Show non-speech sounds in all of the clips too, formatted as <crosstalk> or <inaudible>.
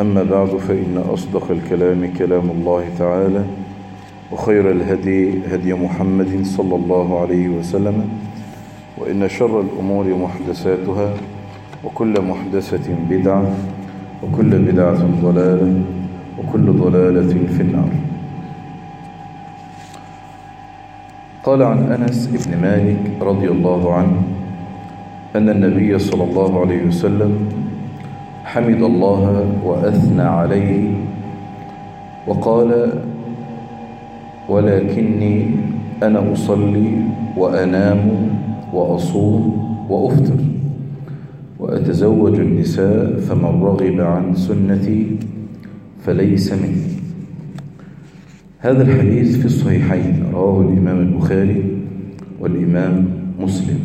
أما بعد فإن أصدق الكلام كلام الله تعالى وخير الهدي هدي محمد صلى الله عليه وسلم وإن شر الأمور محدثاتها وكل محدثة بدعة وكل بدعة ضلالة وكل ضلالة في النار. قال عن أنس بن مالك رضي الله عنه أن النبي صلى الله عليه وسلم حمد الله وأثنى عليه وقال ولكني أنا أصلي وأنام وأصوم وأفطر وأتزوج النساء فمن رغب عن سنتي فليس مني. هذا الحديث في الصحيحين رواه الإمام البخاري والإمام مسلم.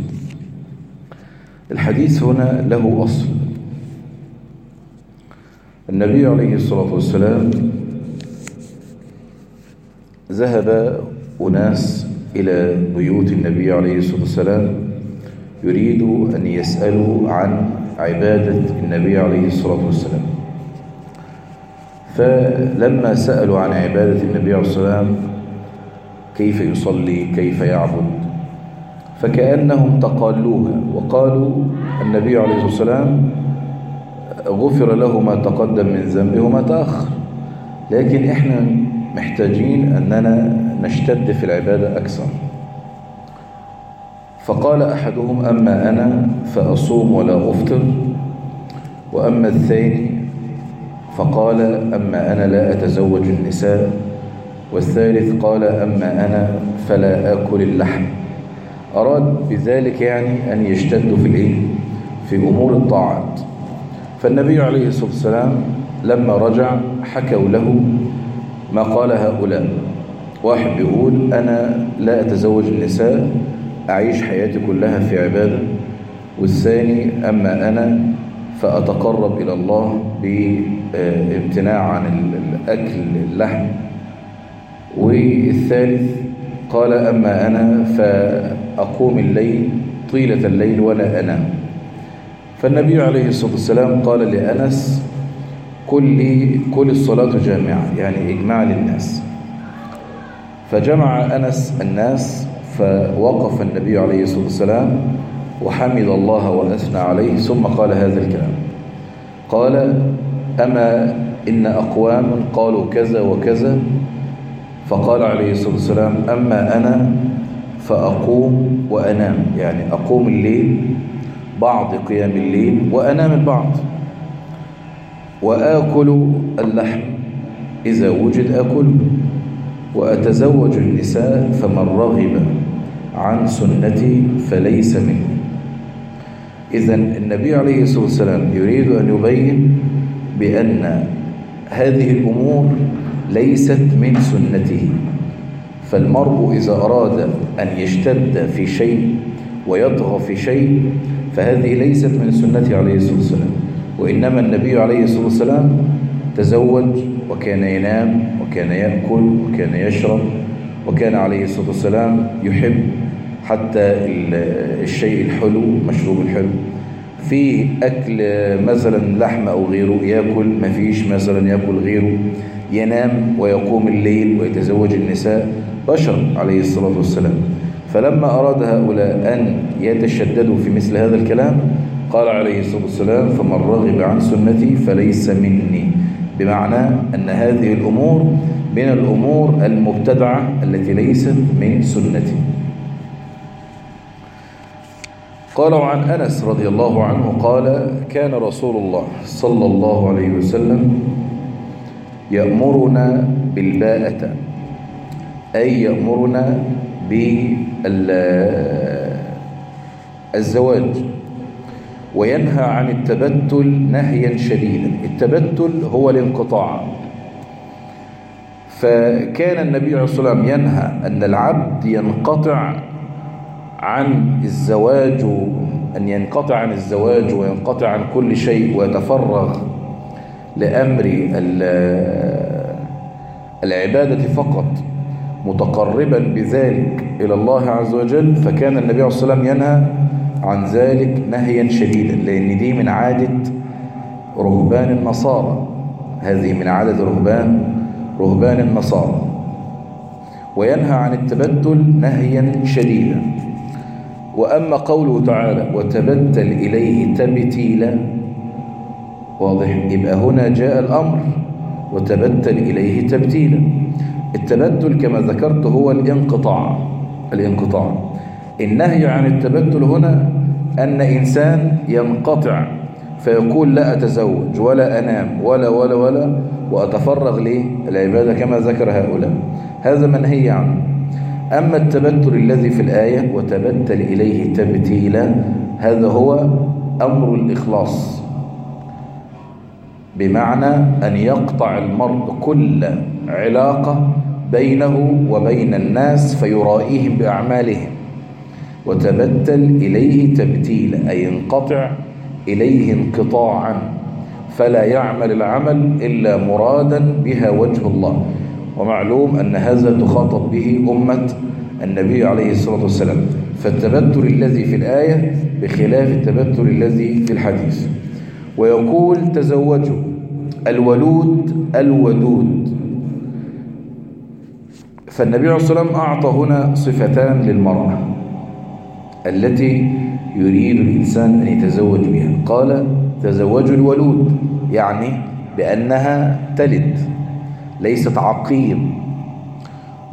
الحديث هنا له أصل النبي عليه الصلاة والسلام ذهب أناس إلى بيوت النبي عليه الصلاة والسلام يريد أن يسألوا عن عبادة النبي عليه الصلاة والسلام. فلما سألوا عن عبادة النبي عليه الصلاة والسلام كيف يصلي كيف يعبد؟ فكأنهم تقالوها وقالوا النبي عليه الصلاة والسلام غفر له ما تقدم من ذنبه وما تأخر. لكن إحنا محتاجين أننا نشتد في العبادة أكثر. فقال أحدهم أما أنا فأصوم ولا أفطر. وأما الثاني فقال أما أنا لا أتزوج النساء. والثالث قال أما أنا فلا آكل اللحم. أراد بذلك يعني أن يشتدوا في الإيه؟ في أمور الطاعات. فالنبي عليه الصلاة والسلام لما رجع حكوا له ما قال هؤلاء. واحد بيقول أنا لا أتزوج النساء أعيش حياتي كلها في عبادة. والثاني أما أنا فأتقرب إلى الله بامتناع عن الأكل اللحم. والثالث قال أما أنا فأقوم الليل طيلة الليل ولا أنام. فالنبي عليه الصلاة والسلام قال لأنس كل كل الصلاة جامعة. يعني إجماع للناس. فجمع أنس الناس فوقف النبي عليه الصلاة والسلام وحمد الله وأثنى عليه ثم قال هذا الكلام. قال أما إن أقوام قالوا كذا وكذا. فقال عليه الصلاة والسلام أما أنا فأقوم وأنام. يعني أقوم الليل بعض قيام الليل وأنام البعض وآكل اللحم إذا وجد أكله وأتزوج النساء فمن رغب عن سنتي فليس مني. إذا النبي عليه الصلاة والسلام يريد أن يبين بأن هذه الأمور ليست من سنته. فالمرء إذا أراد أن يشتد في شيء ويطغى في شيء فهذه ليست من سنته عليه الصلاة والسلام وإنما النبي عليه الصلاة والسلام تزوج وكان ينام وكان يأكل وكان يشرب وكان عليه الصلاة والسلام يحب حتى الشيء الحلو المشروب الحلو. في أكل مثلا لحم أو غيره يأكل ما فيش مثلا يأكل غيره ينام ويقوم الليل ويتزوج النساء بشر عليه الصلاة والسلام. فلما أراد هؤلاء أن يتشددوا في مثل هذا الكلام قال عليه الصلاة والسلام فمن رغب عن سنتي فليس مني. بمعنى أن هذه الأمور من الأمور المبتدعة التي ليست من سنته قال عن أنس رضي الله عنه قال كان رسول الله صلى الله عليه وسلم يأمرنا بالباءة أي يأمرنا بالزواج وينهى عن التبتل نهيا شديدا. التبتل هو الانقطاع. فكان النبي عليه الصلاة والسلام ينهى أن العبد ينقطع عن الزواج أن ينقطع عن الزواج وينقطع عن كل شيء ويتفرغ لأمر العبادة فقط. متقربا بذلك إلى الله عز وجل فكان النبي عليه الصلاة والسلام ينهى عن ذلك نهيا شديدا لأن دي من عادة رهبان النصارى. هذه من عادة رهبان رهبان النصارى. وينهى عن التبتل نهيا شديدا. وأما قوله تعالى وتبتل إليه تبتيلا واضح. يبقى هنا جاء الأمر وتبتل إليه تبتيلا التبتل كما ذكرت هو الانقطاع الانقطاع. النهي عن التبتل هنا أن إنسان ينقطع فيقول لا أتزوج ولا أنام ولا ولا ولا وأتفرغ للعبادة كما ذكر هؤلاء. هذا منهي عنه. أما التبتل الذي في الآية وتبتل إليه تبتيلا هذا هو أمر الإخلاص. بمعنى أن يقطع المرء كل علاقة بينه وبين الناس فيرائيهم بأعمالهم. وتبتل إليه تبتيلا أي انقطع إليه انقطاعا. فلا يعمل العمل إلا مرادا بها وجه الله. ومعلوم أن هذا تخاطب به أمة النبي عليه الصلاة والسلام. فالتبتل الذي في الآية بخلاف التبتل الذي في الحديث. ويقول تزوجوا الولود الودود. فالنبي عليه الصلاة والسلام أعطى هنا صفتان للمرأة التي يريد الإنسان أن يتزوج بها. قال تزوجوا الولود يعني بأنها تلد ليست عقيم.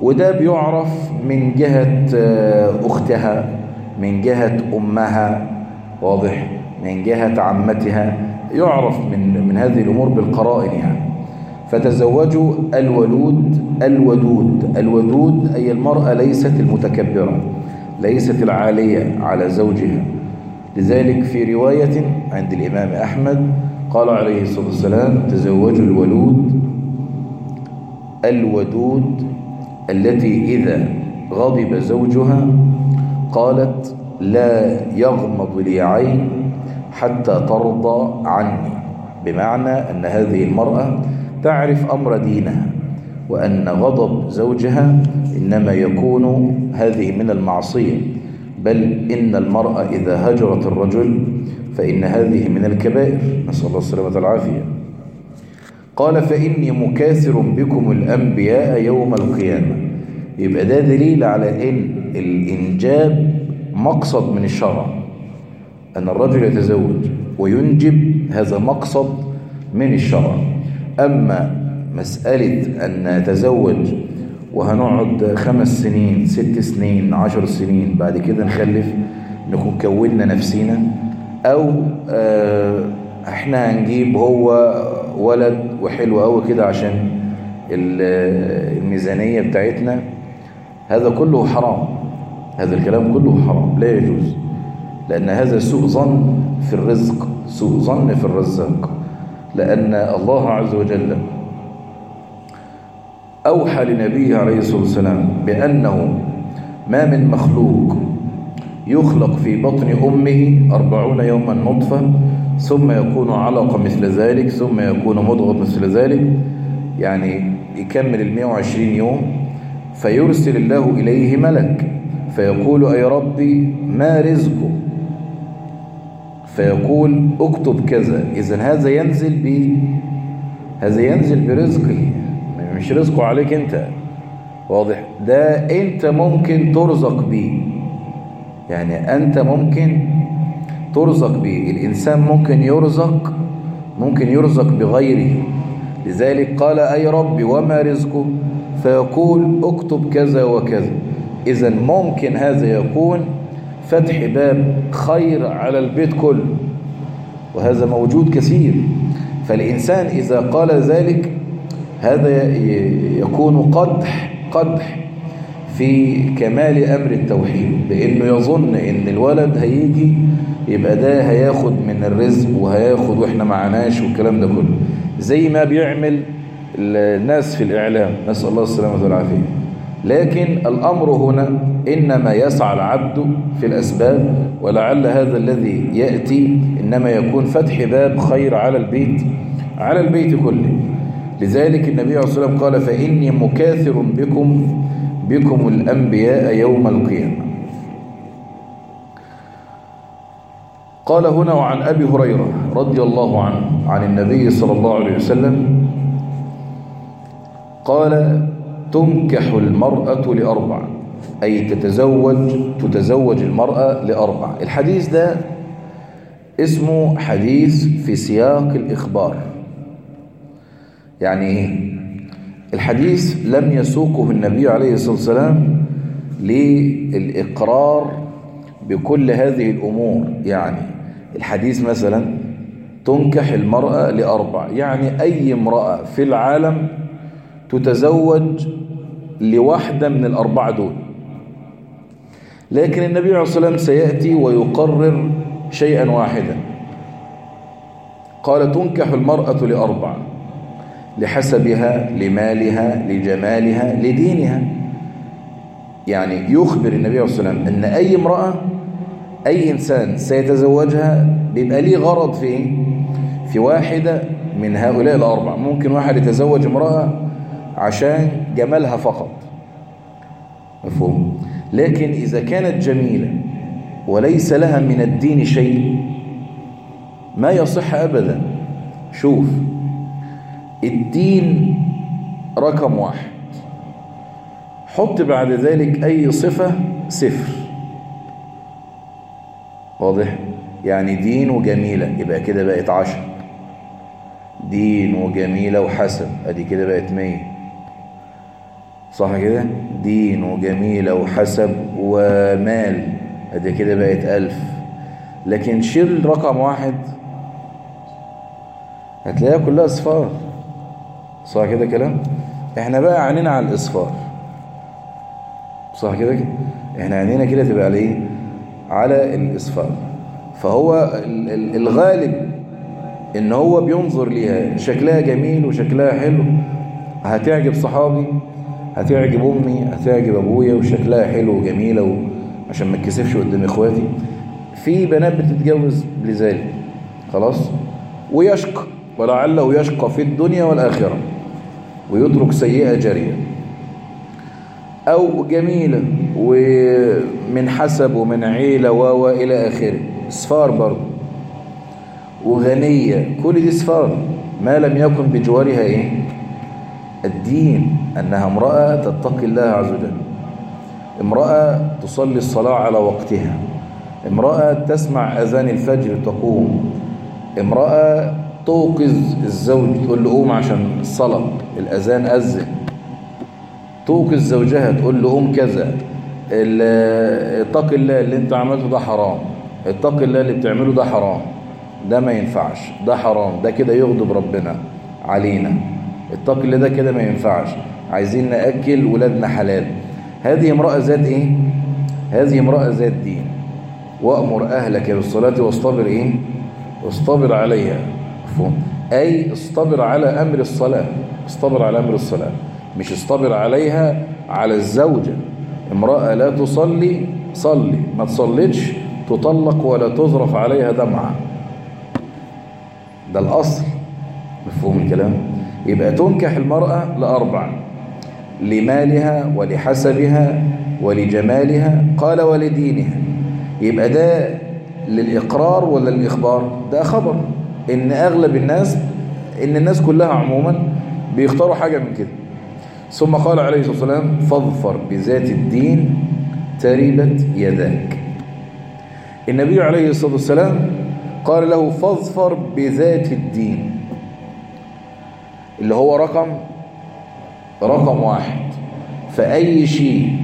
وده بيعرف من جهة أختها من جهة أمها واضح من جهة عمتها. يعرف من من هذه الأمور بالقرائن يعني. فتزوجوا الولود الودود. الودود أي المرأة ليست المتكبرة ليست العالية على زوجها. لذلك في رواية عند الإمام أحمد قال عليه الصلاة والسلام تزوجوا الولود الودود التي إذا غضب زوجها قالت لا يغمض لي عين حتى ترضى عني. بمعنى أن هذه المرأة تعرف أمر دينها وأن غضب زوجها إنما يكون هذه من المعصية بل إن المرأة إذا هجرت الرجل فإن هذه من الكبائر. نسأل الله السلامة والعافية. قال فإني مكاثر بكم الأنبياء يوم القيامة. يبقى ده دليل على إن الإنجاب مقصد من الشرع أن الرجل يتزوج وينجب هذا مقصد من الشرع. أما مسألة أن نتزوج وهنقعد خمس سنين ست سنين عشر سنين بعد كده نخلف نكون كوننا نفسينا أو إحنا هنجيب هو ولد وحلو قوي كده عشان الميزانية بتاعتنا. هذا كله حرام. هذا الكلام كله حرام. لا يجوز. لأن هذا سوء ظن في الرزق سوء ظن في الرزاق. لأن الله عز وجل أوحى لنبيه عليه الصلاة والسلام بأنه ما من مخلوق يخلق في بطن أمه أربعون يوما نطفة ثم يكون علقة مثل ذلك ثم يكون مضغة مثل ذلك يعني يكمل المئة وعشرين يوم فيرسل الله إليه ملك فيقول أي ربي ما رزقه فيقول اكتب كذا. إذا هذا ينزل ب هذا ينزل برزقه. مش رزقه عليك أنت. واضح. ده أنت ممكن ترزق بيه يعني أنت ممكن ترزق بيه الإنسان ممكن يرزق ممكن يرزق بغيره. لذلك قال أي ربي وما رزقه؟ فيقول اكتب كذا وكذا. إذا ممكن هذا يكون فتح باب خير على البيت كله وهذا موجود كثير. فالإنسان إذا قال ذلك هذا يكون قدح قدح في كمال أمر التوحيد لأنه يظن إن الولد هيجي يبقى ده هياخد من الرزق وهياخد وإحنا معناش والكلام ده كله. زي ما بيعمل الناس في الإعلام. نسأل الله السلامة والعافية. لكن الأمر هنا إنما يسعى العبد في الأسباب ولعل هذا الذي يأتي إنما يكون فتح باب خير على البيت على البيت كله. لذلك النبي عليه الصلاة والسلام قال فإني مكاثر بكم بكم الأنبياء يوم القيامة. قال هنا وعن أبي هريرة رضي الله عنه عن النبي صلى الله عليه وسلم قال تنكح المرأة لأربع. أي تتزوج تتزوج المرأة لأربع. الحديث ده اسمه حديث في سياق الإخبار. يعني إيه الحديث لم يسوقه النبي عليه الصلاة والسلام للإقرار بكل هذه الأمور. يعني الحديث مثلا تنكح المرأة لأربع. يعني أي امرأة في العالم تتزوج لواحدة من الأربعة دول. لكن النبي عليه الصلاة والسلام سيأتي ويقرر شيئا واحدا. قال تنكح المرأة لأربع لحسبها لمالها لجمالها لدينها. يعني يخبر النبي عليه الصلاة والسلام أن أي امرأة أي إنسان سيتزوجها بيبقى ليه غرض في إيه؟ في واحدة من هؤلاء الأربع ممكن واحد يتزوج امرأة عشان جمالها فقط. مفهوم؟ لكن إذا كانت جميلة وليس لها من الدين شيء ما يصح أبدا. شوف الدين رقم واحد. حط بعد ذلك أي صفة صفر. واضح؟ يعني دين وجميلة يبقى كده بقت عشر. دين وجميلة وحسب أدي كده بقت مية. صح كده؟ دين وجميلة وحسب ومال. أدي كده بقت ألف. لكن شيل رقم واحد هتلاقيها كلها إصفار. صح كده كلام؟ إحنا بقى عينينا على الإصفار. صح كده؟ إحنا عينينا كده تبقى على إيه؟ على الإصفار. فهو الغالب إن هو بينظر ليها. شكلها جميل وشكلها حلو. هتعجب صحابي. هتعجب أمي هتعجب أبويا وشكلها حلو وجميلة. عشان ما اتكسفش قدام إخواتي. في بنات بتتجوز لذلك خلاص؟ ويشقى ولعله يشقى في الدنيا والآخرة ويترك سيئة جارية. أو جميلة ومن حسب ومن عيلة و إلى آخره. اصفار برضه. وغنية. كل دي صفات ما لم يكن بجوارها إيه؟ الدين أنها امرأة تتقي الله عز وجل. امرأة تصلي الصلاة على وقتها. امرأة تسمع أذان الفجر تقوم. امرأة توقظ الزوج تقول له قوم عشان الصلاة الأذان أذن. توقظ زوجها تقول له قوم كذا. اتق الله اللي انت عملته ده حرام. اتق الله اللي بتعمله ده حرام. ده ما ينفعش. ده حرام. ده كده يغضب ربنا علينا. الله ده كده ما ينفعش. عايزين نأكل ولادنا حلال. هذه امرأة ذات إيه؟ هذه امرأة ذات دين. وأمر أهلك بالصلاة واصطبر إيه؟ واصطبر عليها. مفهوم. أي اصطبر على أمر الصلاة. اصطبر على أمر الصلاة. مش اصطبر عليها على الزوجة. امرأة لا تصلي صلي. ما تصليتش تطلق ولا تظرف عليها دمعة. ده الأصل. مفهوم الكلام؟ يبقى تنكح المرأة لأربع لمالها ولحسبها ولجمالها قال ولدينها. يبقى ده للإقرار ولا للإخبار؟ ده خبر. إن أغلب الناس إن الناس كلها عموما بيختاروا حاجة من كده. ثم قال عليه الصلاة والسلام فاظفر بذات الدين تربت يداك. النبي عليه الصلاة والسلام قال له فاظفر بذات الدين. اللي هو رقم رقم واحد. فأي شيء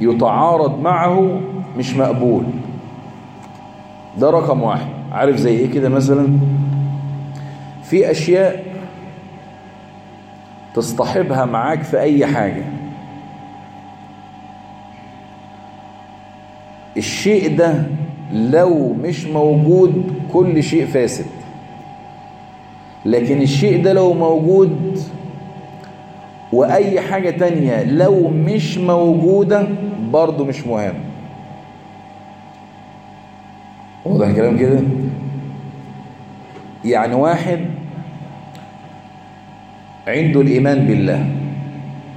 يتعارض معه مش مقبول. ده رقم واحد. عارف زي إيه كده مثلا؟ في أشياء تصطحبها معاك في أي حاجة. الشيء ده لو مش موجود كل شيء فاسد. لكن الشيء ده لو موجود وأي حاجة تانية لو مش موجودة برضو مش مهم. واضح الكلام كده؟ يعني واحد عنده الإيمان بالله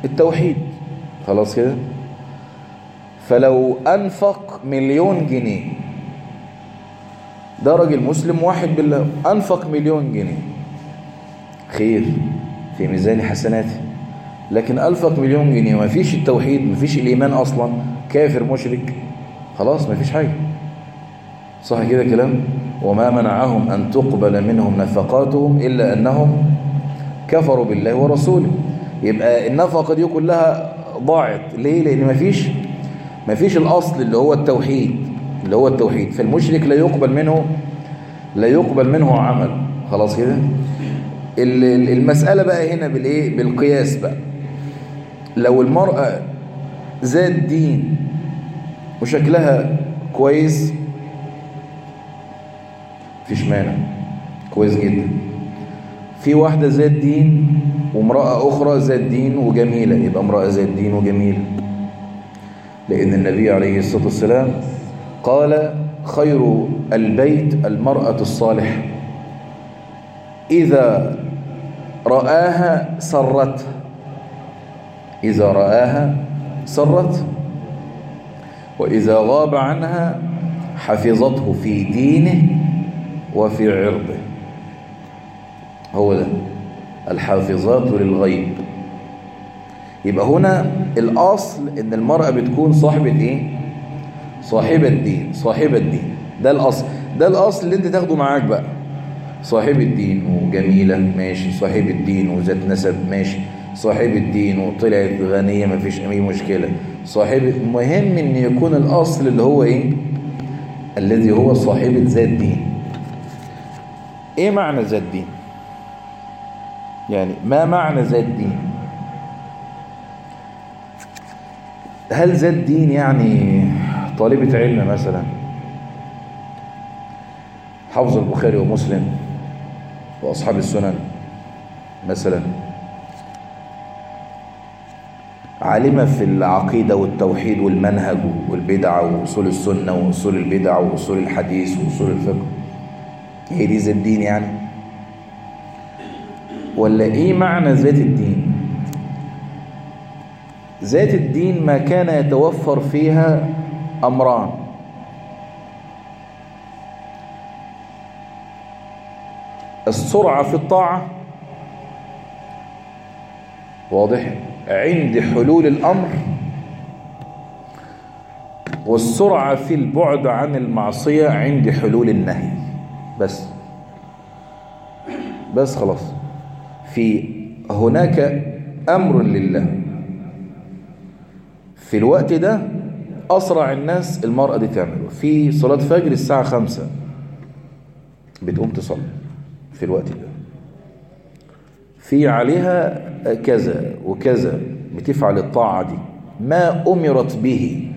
التوحيد خلاص كده؟ فلو أنفق مليون جنيه ده راجل مسلم واحد بالله أنفق مليون جنيه خير في ميزان حسناته. لكن أنفق مليون جنيه ما فيش التوحيد ما فيش الإيمان أصلا كافر مشرك خلاص ما فيش حاجة. صح كده كلام؟ وما منعهم أن تقبل منهم نفقاتهم إلا أنهم كفروا بالله ورسوله. يبقى النفقة دي كلها ضاعت. ليه؟ لأن مفيش مفيش الأصل اللي هو التوحيد اللي هو التوحيد. فالمشرك لا يقبل منه لا يقبل منه عمل. خلاص كده؟ المسألة بقى هنا بالإيه؟ بالقياس بقى. لو المرأة ذات دين وشكلها كويس مفيش مانع. كويس جدا. في واحدة ذات دين وامرأة أخرى ذات دين وجميلة يبقى امرأة ذات دين وجميلة. لأن النبي عليه الصلاة والسلام قال خير البيت المرأة الصالحة. إذا رآها سرته إذا رآها سرته وإذا غاب عنها حفظته في دينه وفي عرضه. هو ده. الحافظات للغيب. يبقى هنا الأصل إن المرأة بتكون صاحبة إيه؟ صاحبة دين صاحبة دين ده الأصل. ده الأصل اللي أنت تاخده معاك بقى. صاحبة دين وجميلة ماشي. صاحبة دين وذات نسب ماشي. صاحبة دين وطلعت غنية ما فيش أي مشكلة. صاحبة مهم إن يكون الأصل اللي هو إيه؟ الذي هو صاحبة ذات دين. إيه معنى ذات دين؟ يعني ما معنى ذات دين؟ هل ذات دين يعني طالبة علم مثلا؟ حفظ البخاري ومسلم. وأصحاب السنن مثلا. عالمة في العقيدة والتوحيد والمنهج والبدع وأصول السنة وأصول البدع وأصول الحديث وأصول الفقه. هي دي ذات الدين يعني؟ ولا إيه معنى ذات الدين؟ ذات الدين ما كان يتوفر فيها أمران. السرعة في الطاعة. واضح؟ عند حلول الأمر. والسرعة في البعد عن المعصية عند حلول النهي. بس. بس خلاص. في هناك أمر لله. في الوقت ده أسرع الناس المرأة دي تعمله في صلاة فجر الساعة خمسة. بتقوم تصلي. في الوقت ده. في عليها كذا وكذا بتفعل الطاعة دي. ما أمرت به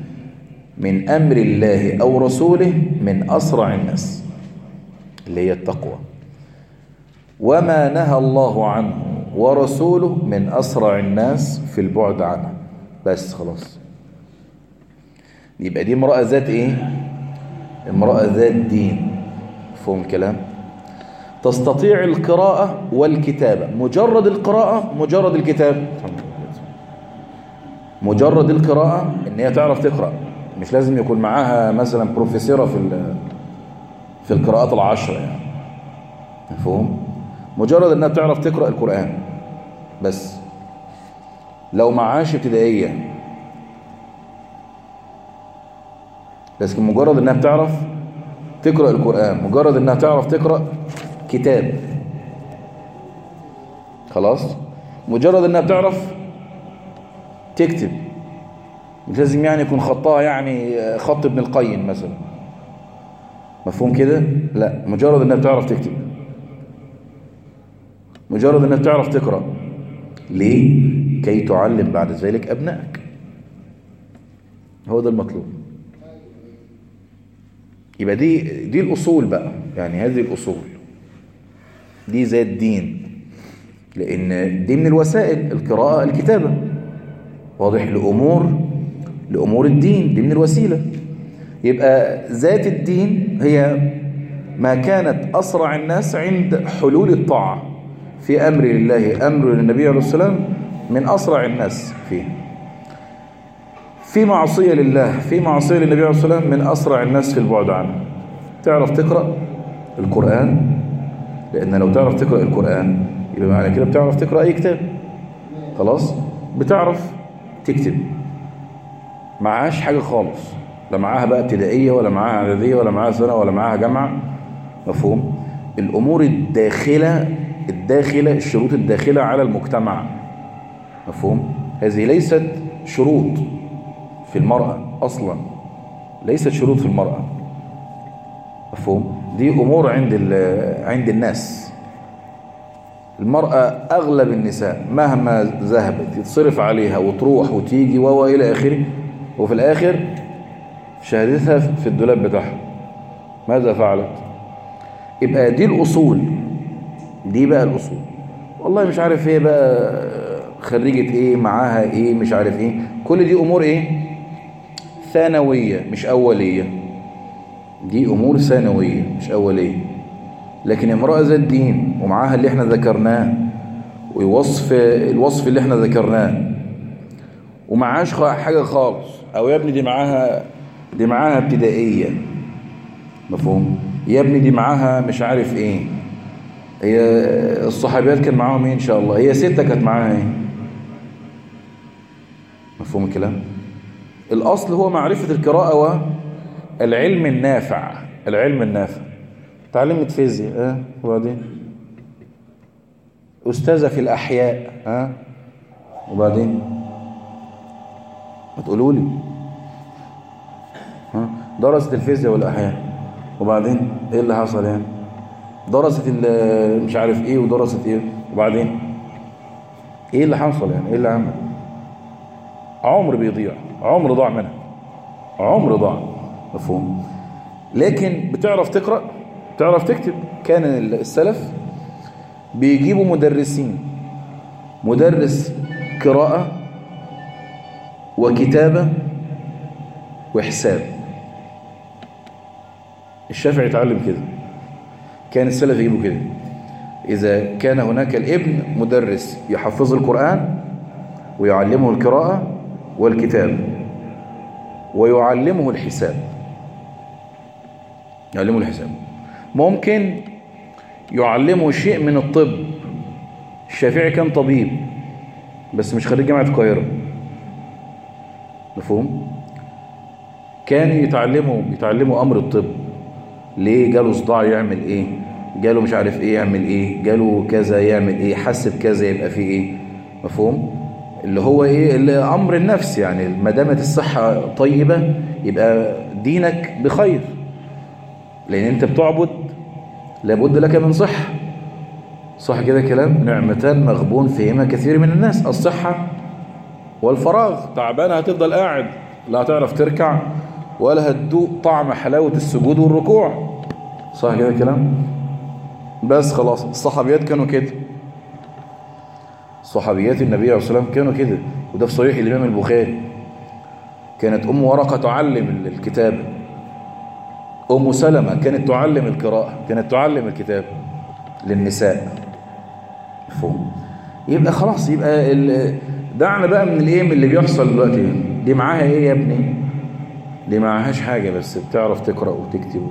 من أمر الله أو رسوله من أسرع الناس اللي هي التقوى. وما نهى الله عنه ورسوله من أسرع الناس في البعد عنه. بس خلاص. يبقى دي امرأة ذات إيه؟ امرأة ذات دين. فهم كلام تستطيع القراءة والكتابة. مجرد القراءة مجرد الكتاب. مجرد القراءة إن هي تعرف تقرأ. مش لازم يكون معاها مثلا بروفيسورة في في القراءات العشرة يعني. مفهوم؟ مجرد إنها تعرف تقرأ القرآن. بس. لو معاش ابتدائية. لكن مجرد إنها بتعرف تقرأ القرآن. مجرد إنها تعرف تقرأ كتاب. خلاص؟ مجرد انها بتعرف تكتب. مش لازم يعني يكون خطها يعني خط ابن القيم مثلا. مفهوم كده؟ لا مجرد انها بتعرف تكتب. مجرد انها بتعرف تقرأ. ليه؟ كي تعلم بعد ذلك أبنائك. هو ده المطلوب. يبقى دي دي الأصول بقى. يعني هذه الأصول. دي زي الدين لأن دي من الوسائل القراءة الكتابة. واضح لأمور لأمور الدين دي من الوسيلة. يبقى ذات الدين هي ما كانت أسرع الناس عند حلول الطاعة. في أمر لله أمر للنبي عليه السلام من أسرع الناس فيه. في معصية لله في معصية للنبي عليه السلام من أسرع الناس في البعد عنه. تعرف تقرأ القرآن؟ لأن لو تعرف تقرأ القرآن يبقى معنى كده بتعرف تقرأ أي كتاب. خلاص؟ بتعرف تكتب. معهاش حاجة خالص. لا معاها بقى ابتدائية ولا معاها إعدادية ولا معاها سنة ولا معاها جامعة. مفهوم؟ الأمور الداخلة الداخلة الشروط الداخلة على المجتمع. مفهوم؟ هذه ليست شروط في المرأة أصلا. ليست شروط في المرأة. مفهوم؟ دي أمور عند عند الناس. المرأة أغلب النساء مهما ذهبت يتصرف عليها وتروح وتيجي وإلى آخره وفي الآخر شهادتها في الدولاب بتاعها. ماذا فعلت؟ يبقى دي الأصول. دي بقى الأصول. والله مش عارف إيه بقى خريجة إيه معاها إيه مش عارف إيه. كل دي أمور إيه؟ ثانوية مش أولية. دي أمور ثانوية مش أولية. لكن امرأة ذات دين ومعاها اللي إحنا ذكرناه ووصف الوصف اللي إحنا ذكرناه ومعهاش حاجة خالص. أو يا ابني دي معاها دي معاها ابتدائية. مفهوم؟ يا ابني دي معاها مش عارف إيه. هي الصحابيات كان معاهم إيه إن شاء الله؟ هي ستة كانت معاها إيه؟ مفهوم الكلام؟ الأصل هو معرفة القراءة والعلم النافع. العلم النافع. تعلمت فيزياء آه وبعدين؟ أستاذة في الأحياء آه وبعدين؟ ما تقولوا لي ها؟ درست الفيزياء والأحياء. وبعدين؟ إيه اللي حصل يعني؟ درست مش عارف إيه ودرست إيه. وبعدين؟ إيه اللي حصل يعني؟ إيه اللي عمل؟ عمر بيضيع. عمر ضاع منها. عمر ضاع. مفهوم. لكن بتعرف تقرأ بتعرف تكتب. كان السلف بيجيبوا مدرسين مدرس قراءة وكتابة وحساب. الشافعي اتعلم كده. كان السلف يجيبوا كده. إذا كان هناك الابن مدرس يحفظ القرآن ويعلمه القراءة والكتاب ويعلمه الحساب. يعلمه الحساب. ممكن يعلمه شيء من الطب. الشافعي كان طبيب بس مش خريج جامعة القاهرة. مفهوم؟ كان يتعلموا يتعلموا أمر الطب. ليه؟ جاله صداع يعمل إيه؟ جاله مش عارف إيه يعمل إيه؟ جاله كذا يعمل إيه؟ حس بكذا يبقى فيه إيه؟ مفهوم؟ اللي هو إيه؟ اللي أمر النفس يعني. ما دامت الصحة طيبة يبقى دينك بخير. لأن أنت بتعبد لابد لك من صحة. صح كده كلام؟ نعمتان مغبون فيهما كثير من الناس. الصحة والفراغ. تعبان هتفضل قاعد لا هتعرف تركع ولا هتدوق طعم حلاوة السجود والركوع. صح كده الكلام بس خلاص الصحابيات كانوا كده. صحابيات النبي عليه الصلاة والسلام كانوا كده وده في صحيح الإمام البخاري. كانت أم ورقة تعلم الكتاب. أم سلمة كانت تعلم القراءة كانت تعلم الكتاب للنساء. مفهوم. يبقى خلاص يبقى دعنا بقى من الإيه من اللي بيحصل دلوقتي. دي معاها إيه يا ابني؟ دي معهاش حاجة بس بتعرف تقرأ وتكتب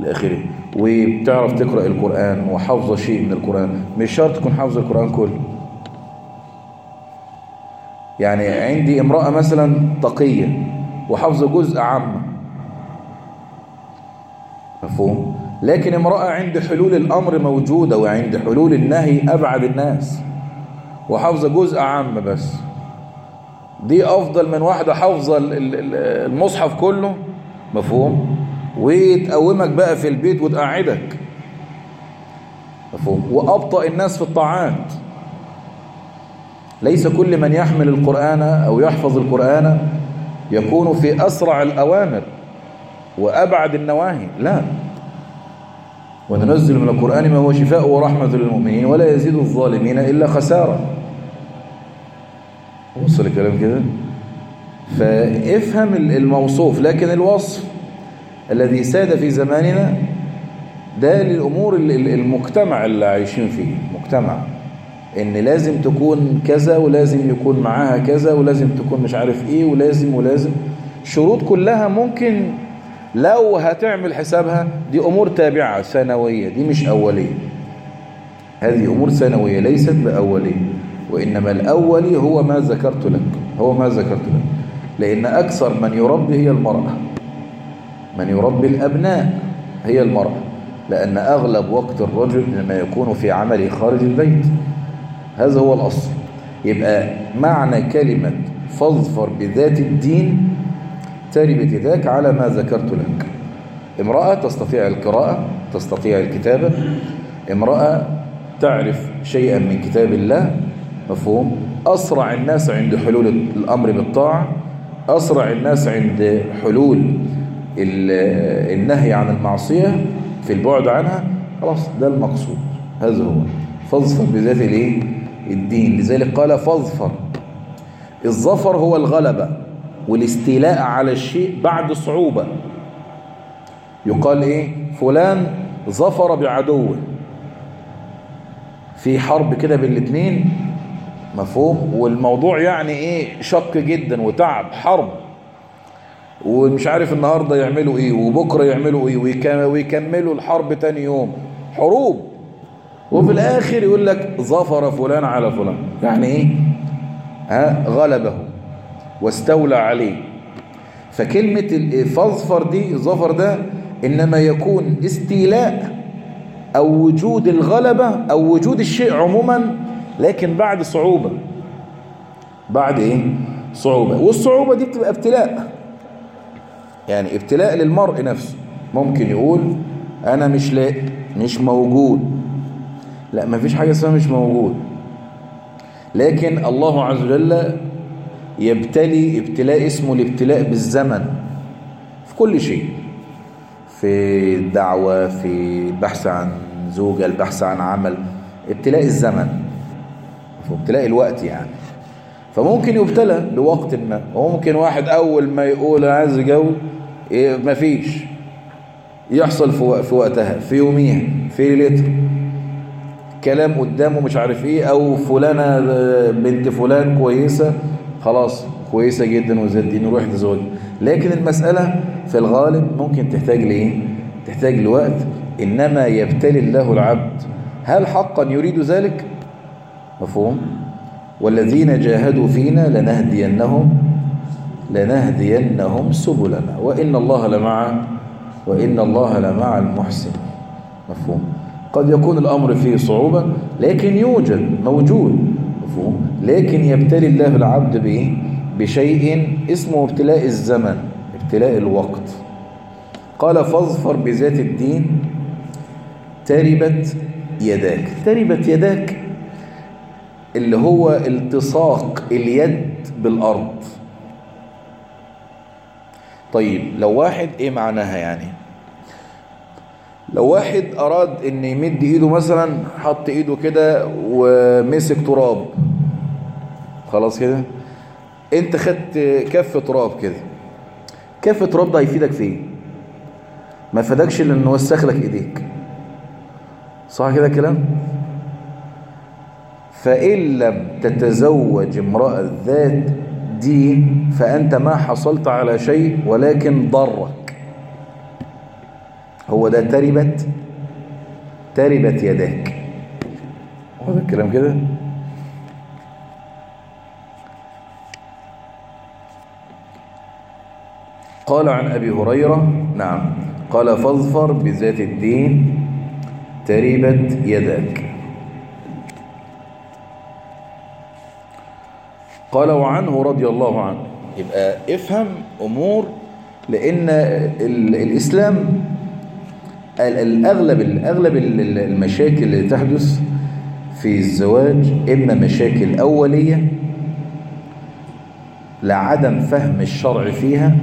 الآخره وبتعرف تقرأ القرآن وحافظة شيء من القرآن. مش شرط تكون حافظة القرآن كله. يعني عندي امرأة مثلا تقية وحافظة جزء عام مفهوم؟ لكن امرأة عند حلول الأمر موجودة وعند حلول النهي أبعد الناس. وحافظة جزء عام بس. دي أفضل من واحدة حافظة المصحف كله؟ مفهوم. وتقومك بقى في البيت وتقعدك. مفهوم. وأبطأ الناس في الطاعات. ليس كل من يحمل القرآن أو يحفظ القرآن يكون في أسرع الأوامر. وأبعد النواهي. لا. وننزل من القرآن ما هو شفاء ورحمة للمؤمنين ولا يزيد الظالمين إلا خسارة. وصل الكلام كده؟ فافهم الموصوف لكن الوصف الذي ساد في زماننا ده للأمور المجتمع اللي عايشين فيه. مجتمع. إن لازم تكون كذا ولازم يكون معاها كذا ولازم تكون مش عارف إيه ولازم ولازم. شروط كلها ممكن لو هتعمل حسابها دي أمور تابعة ثانوية دي مش أولية. هذه أمور ثانوية ليست بأولية. وإنما الاولي هو ما ذكرت لك هو ما ذكرت لك. لأن أكثر من يربي هي المرأة. من يربي الأبناء هي المرأة. لأن أغلب وقت الرجل لما يكون في عمله خارج البيت. هذا هو الأصل. يبقى معنى كلمة فاظفر بذات الدين تربت ذاك على ما ذكرت لك. امرأة تستطيع القراءة تستطيع الكتابة. امرأة تعرف شيئا من كتاب الله. مفهوم. أسرع الناس عند حلول الأمر بالطاعة. أسرع الناس عند حلول النهي عن المعصية. في البعد عنها. خلاص ده المقصود. هذا هو. فاظفر بذات الإيه؟ الدين. لذلك قال فاظفر. الظفر هو الغلبة. والاستيلاء على الشيء بعد صعوبة. يقال إيه؟ فلان ظفر بعدوه في حرب كده بين الاثنين مفهوم؟ والموضوع يعني إيه؟ شق جدا وتعب حرب. ومش عارف النهاردة يعملوا إيه وبكرة يعملوا إيه ويكملوا الحرب تاني يوم. حروب. وفي الآخر يقول لك ظفر فلان على فلان. يعني إيه؟ ها غلبه. واستولى عليه. فكلمة فاظفر دي ظفر ده إنما يكون استيلاء أو وجود الغلبة أو وجود الشيء عموما لكن بعد صعوبة. بعد إيه؟ صعوبة. والصعوبة دي بتبقى ابتلاء. يعني ابتلاء للمرء نفسه. ممكن يقول أنا مش لاقي مش موجود. لا ما فيش حاجة اسمها مش موجود. لكن الله عز وجل يبتلي ابتلاء اسمه الابتلاء بالزمن في كل شيء. في الدعوة في البحث عن زوجة البحث عن عمل ابتلاء الزمن. ابتلاء الوقت يعني. فممكن يبتلى لوقت ما. وممكن واحد أول ما يقول عايز أتجوز إيه مفيش يحصل في وقتها في يوميها في ليلتها. كلام قدامه مش عارف إيه أو فلانة بنت فلان كويسة خلاص كويسة جدا وزي الدين نروح تزوج لكن المسألة في الغالب ممكن تحتاج لإيه؟ تحتاج لوقت. إنما يبتلي الله العبد. هل حقا يريد ذلك؟ مفهوم. والذين جاهدوا فينا لنهدينهم لنهدينهم سبلنا. وإن الله لمع وإن الله لمع المحسن مفهوم. قد يكون الأمر فيه صعوبة لكن يوجد موجود. لكن يبتلي الله العبد بإيه بشيء اسمه ابتلاء الزمن ابتلاء الوقت. قال فاظفر بذات الدين تربت يداك. تربت يداك اللي هو التصاق اليد بالأرض. طيب لو واحد إيه معناها يعني؟ لو واحد أراد أن يمد إيده مثلا حط إيده كده ومسك تراب. خلاص كده؟ أنت خدت كف تراب كده. كف تراب ده هيفيدك في إيه؟ ما فادكش لأنه وسخ لك إيديك. صح كده كلام فإن لم تتزوج امرأة ذات دين فأنت ما حصلت على شيء ولكن ضرك. هو ده تربت تربت يداك. هو ده الكلام كده؟ قال عن أبي هريرة نعم قال فاظفر بذات الدين تربت يداك قال وعنه رضي الله عنه. يبقى افهم أمور لأن الإسلام الأغلب الأغلب المشاكل اللي تحدث في الزواج إما مشاكل أولية لعدم فهم الشرع فيها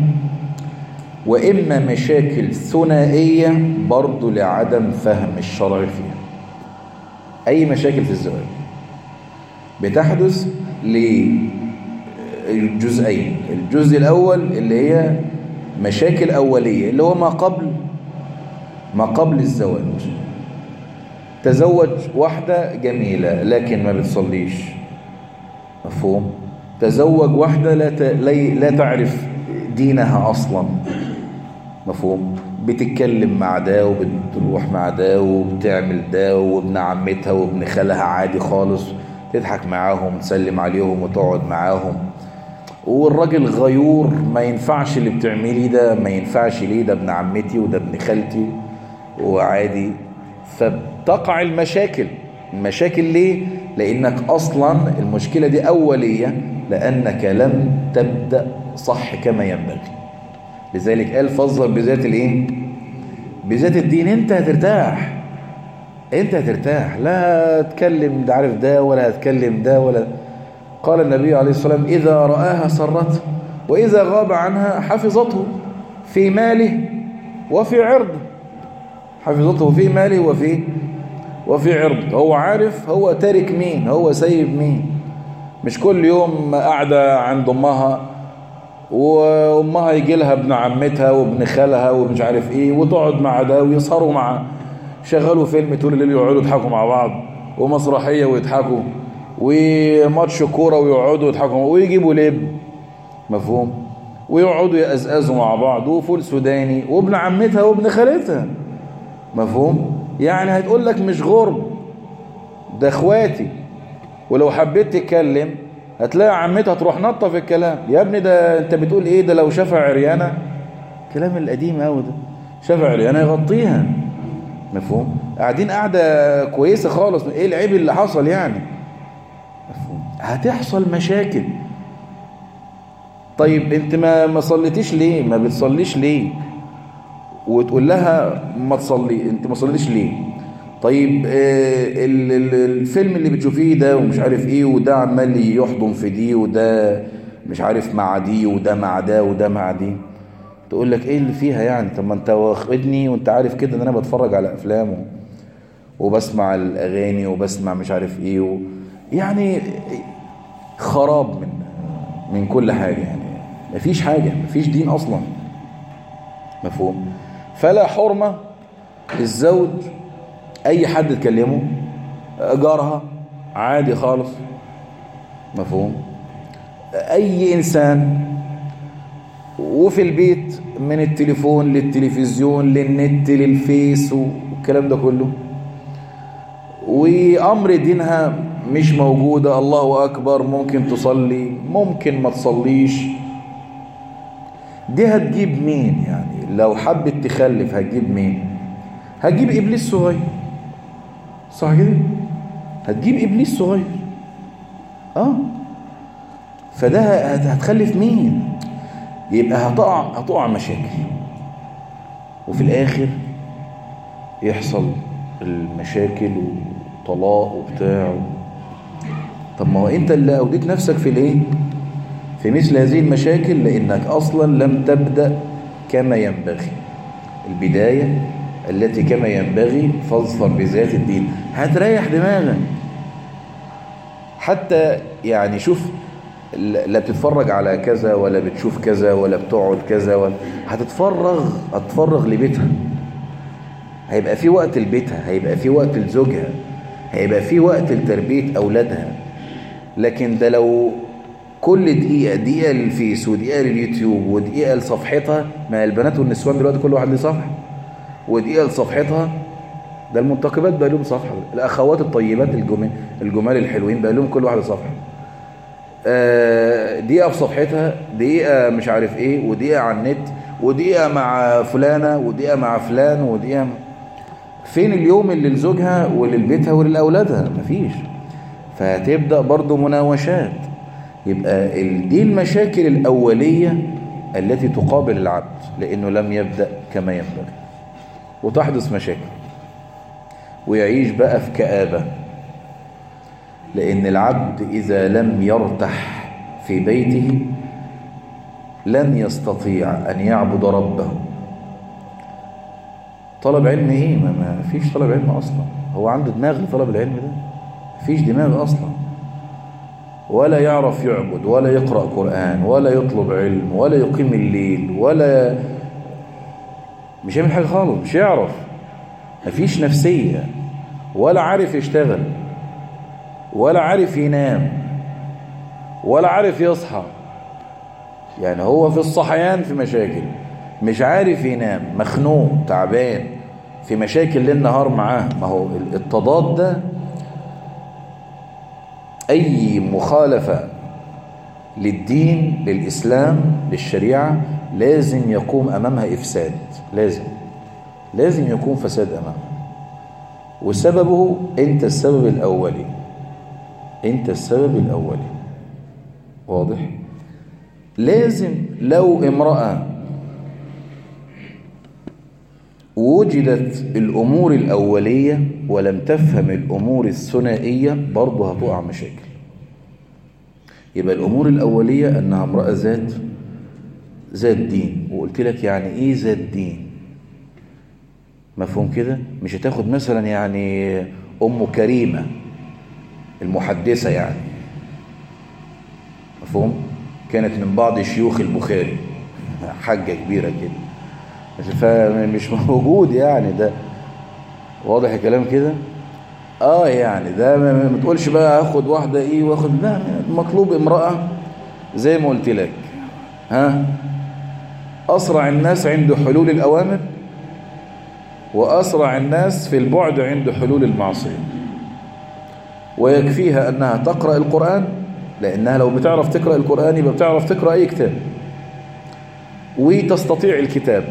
وإما مشاكل ثنائية برضو لعدم فهم الشرع فيها. أي مشاكل في الزواج؟ بتحدث للجزئين. الجزء الأول اللي هي مشاكل أولية اللي هو ما قبل ما قبل الزواج. تزوج واحدة جميلة لكن ما بتصليش. مفهوم؟ تزوج واحدة لا لا تعرف دينها أصلا. مفهوم. بتتكلم مع ده وبتروح مع ده وبتعمل ده وابن عمتها وابن خالها عادي خالص. تضحك معاهم تسلم عليهم وتقعد معاهم. والراجل غيور ما ينفعش اللي بتعمليه ده ما ينفعش ليه؟ ده ابن عمتي وده ابن خالتي وعادي. فبتقع المشاكل. المشاكل ليه؟ لأنك أصلا المشكلة دي أولية لأنك لم تبدأ صح كما ينبغي. لذلك قال فظر بذات الإيه؟ بذات الدين. أنت هترتاح. أنت هترتاح. لا تكلم ده عارف ده ولا هتكلم ده ولا. قال النبي عليه الصلاة والسلام إذا رآها سرته وإذا غاب عنها حفظته في ماله وفي عرضه. حفظته في ماله وفي وفي عرضه. هو عارف هو تارك مين هو سايب مين. مش كل يوم قاعدة عند أمها وأمها يجي لها ابن عمتها وابن خالها ومش عارف إيه وتقعد مع ده ويسهروا مع شغلوا فيلم طول الليل يقعدوا يضحكوا مع بعض ومسرحية ويضحكوا وماتش كورة ويقعدوا يضحكوا ويجيبوا لب مفهوم؟ ويقعدوا يأزأزوا مع بعض وفول سوداني وابن عمتها وابن خالتها مفهوم؟ يعني هتقول لك مش غرب ده اخواتي ولو حبيت تتكلم هتلاقي عمتها تروح نطة في الكلام. يا ابني ده انت بتقول إيه؟ ده لو شافع عريانة. كلام القديم قوي ده. شافع عريانة يغطيها. مفهوم؟ قاعدين قاعدة كويسة خالص. إيه العيب اللي حصل يعني؟ مفهوم. هتحصل مشاكل. طيب انت ما ما صليتيش ليه؟ ما بتصليش ليه؟ وتقول لها ما تصلي. انت ما صليتيش ليه؟ طيب آه الفيلم اللي بتشوفيه ده ومش عارف إيه وده عمال يحضن في دي وده مش عارف مع دي وده مع ده وده مع دي. تقول لك إيه اللي فيها يعني؟ طب ما انت واخدني وانت عارف كده ان أنا بتفرج على افلام وبسمع الأغاني وبسمع مش عارف إيه و... يعني خراب من من كل حاجة يعني. مفيش حاجة مفيش دين أصلا. مفهوم؟ فلا حرمة للزوج أي حد تكلمه جارها؟ عادي خالص. مفهوم. أي إنسان وفي البيت من التليفون للتلفزيون للنت للفيس والكلام ده كله. وأمر دينها مش موجودة. الله أكبر ممكن تصلي ممكن ما تصليش. دي هتجيب مين يعني؟ لو حبت تخلف هتجيب مين؟ هتجيب إبليس صغير. صح كده؟ هتجيب إبليس صغير. آه. فده هتخلف مين؟ يبقى هتقع هتقع مشاكل. وفي الآخر يحصل المشاكل وطلاق وبتاع. طب ما هو أنت اللي أوديت نفسك في الإيه؟ في مثل هذه المشاكل لأنك أصلا لم تبدأ كما ينبغي. البداية التي كما ينبغي فاظفر بذات الدين. هتريح دماغك. حتى يعني شوف لا بتتفرج على كذا ولا بتشوف كذا ولا بتقعد كذا ولا هتتفرغ هتتفرغ لبيتها. هيبقى في وقت لبيتها هيبقى في وقت لزوجها هيبقى في وقت لتربية أولادها. لكن ده لو كل دقيقة دقيقة للفيس ودقيقة لليوتيوب ودقيقة لصفحتها ما البنات والنسوان دلوقتي كل واحد ليه صفحة ودقيقة لصفحتها. ده المنتقبات بقى لهم صفحة. الأخوات الطيبات الجمال, الجمال الحلوين بقى لهم كل واحد صفحة. دقيقة في صفحتها دقيقة مش عارف إيه ودقيقة على النت ودقيقة مع فلانة ودقيقة مع فلان ودقيقة فين اليوم اللي لزوجها وللبيتها وللأولادها مفيش. فهتبدأ برضو مناوشات. يبقى دي المشاكل الأولية التي تقابل العبد لأنه لم يبدأ كما ينبغي. وتحدث مشاكل. ويعيش بقى في كآبة. لأن العبد إذا لم يرتح في بيته لن يستطيع أن يعبد ربه. طلب علم إيه؟ ما فيش طلب علم أصلا. هو عنده دماغ لطلب العلم ده. فيش دماغ أصلا. ولا يعرف يعبد ولا يقرأ قرآن ولا يطلب علم ولا يقيم الليل ولا مش يعمل حاجة خالص مش يعرف مفيش نفسية ولا عارف يشتغل ولا عارف ينام ولا عارف يصحى. يعني هو في الصحيان في مشاكل مش عارف ينام مخنوق تعبان في مشاكل ليل نهار معاه. ما هو التضاد ده أي مخالفة للدين للإسلام للشريعة لازم يقوم أمامها إفساد لازم لازم يكون فساد أمامها. وسببه أنت السبب الأولي أنت السبب الأولي. واضح؟ لازم لو امرأة وجدت الأمور الأولية ولم تفهم الأمور الثنائية برضه هتقع مشاكل. يبقى الأمور الأولية أنها امرأة ذات ذات دين. وقلت لك يعني إيه ذات دين؟ مفهوم كده؟ مش هتاخد مثلا يعني أم كريمة المحدثة يعني. مفهوم؟ كانت من بعض شيوخ البخاري. <laughs> حاجة كبيرة كده. فمش موجود يعني ده. واضح الكلام كده؟ آه يعني ده ما تقولش بقى هاخد واحدة إيه وآخد. لا مطلوب امرأة زي ما قلت لك. ها؟ أسرع الناس عند حلول الأوامر وأسرع الناس في البعد عند حلول المعصية. ويكفيها أنها تقرأ القرآن لأنها لو بتعرف تقرأ القرآن يبقى بتعرف تقرأ أي كتاب. وتستطيع الكتاب.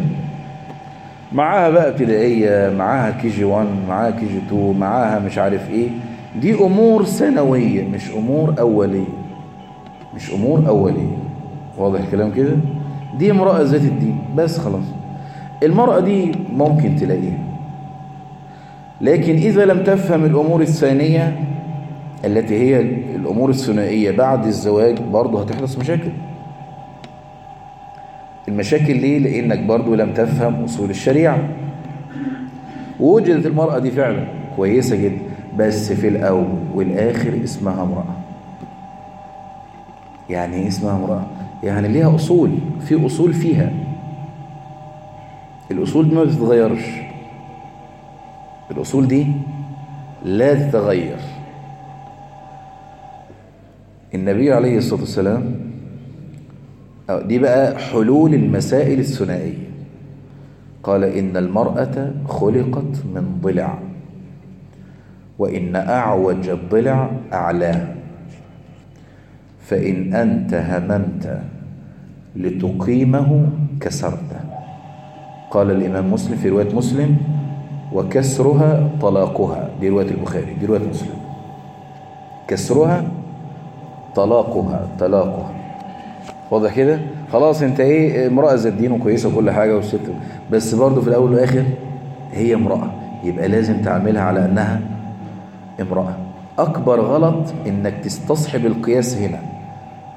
معاها بقى ابتدائية معاها KG 1 معاها KG 2 معاها مش عارف إيه. دي أمور ثانوية مش أمور أولية. مش أمور أولية. واضح الكلام كده؟ دي امرأة ذات الدين بس خلاص. المرأة دي ممكن تلاقيها. لكن إذا لم تفهم الأمور الثانية التي هي الأمور الثنائية بعد الزواج برضه هتحدث مشاكل. المشاكل ليه؟ لأنك برضو لم تفهم أصول الشريعة. ووجدت المرأة دي فعلا كويسة جدا بس في الأول والآخر اسمها امرأة. يعني إيه اسمها امرأة؟ يعني ليها أصول في أصول فيها. الأصول دي ما بتتغيرش. الأصول دي لا تتغير. النبي عليه الصلاة والسلام دي بقى حلول المسائل الثنائية. قال إن المرأة خلقت من ضلع وإن أعوج الضلع أعلاه فإن أنت هممت لتقيمه كسرته قال الإمام مسلم في رواية مسلم وكسرها طلاقها. دي رواية البخاري دي رواية مسلم. كسرها طلاقها طلاقها. واضح كده؟ خلاص انت إيه امرأة ذات دين وكويسة وكل حاجة والست بس برضه في الأول والآخر هي امرأة. يبقى لازم تعملها على أنها امرأة. أكبر غلط إنك تستصحب القياس هنا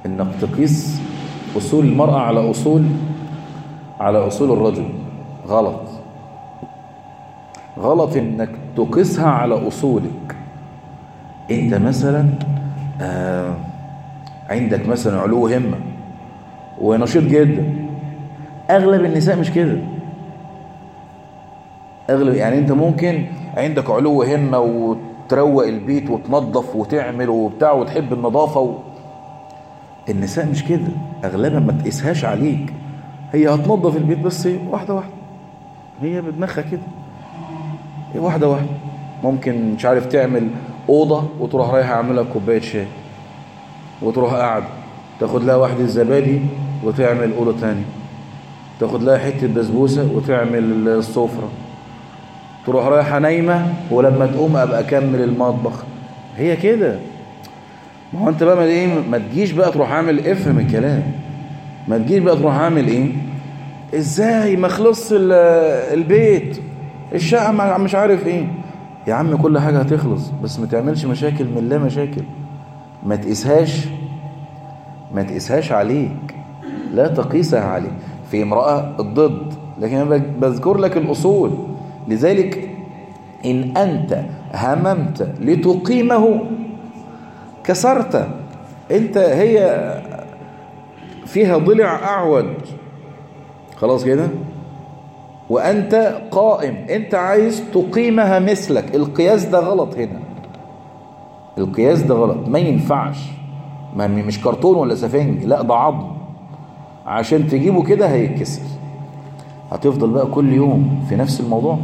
إنك تقيس أصول المرأة على أصول على أصول الرجل. غلط. غلط إنك تقيسها على أصولك. أنت مثلا آه عندك مثلا علو همه ونشيط جدا. أغلب النساء مش كده. أغلب يعني أنت ممكن عندك علو همه وتروق البيت وتنظف وتعمل وبتاع وتحب النظافة و... النساء مش كده. أغلبها ما تقيسهاش عليك. هي هتنظف البيت بس واحدة واحدة. هي بدماغها كده. واحدة واحدة. ممكن مش عارف تعمل أوضة وتروح رايحة عاملة كوباية شاي. وتروح قاعدة تاخد لها واحدة زبادي وتعمل أوضة تاني تاخد لها حتة بسبوسة وتعمل السفرة. تروح رايحة نايمة ولما تقوم أبقى أكمل المطبخ. هي كده. ما هو أنت بقى ما, إيه ما تجيش بقى تروح عامل افهم الكلام. ما تجيش بقى تروح عامل إيه؟ إزاي؟ ما خلص البيت. الشقة مش عارف إيه. يا عم كل حاجة هتخلص بس ما تعملش مشاكل من لا مشاكل. ما تقيسهاش. ما تقيسهاش عليك. لا تقيسها عليك. في امرأة الضد. لكن أنا بذكر لك الأصول. لذلك إن أنت هممت لتقيمه كسرت أنت هي فيها ضلع أعوج. خلاص كده؟ وأنت قائم. أنت عايز تقيمها مثلك. القياس ده غلط هنا. القياس ده غلط. ما ينفعش. ما مش كرتون ولا سفنج. لا ده عظم. عشان تجيبه كده هيتكسر. هتفضل بقى كل يوم في نفس الموضوع.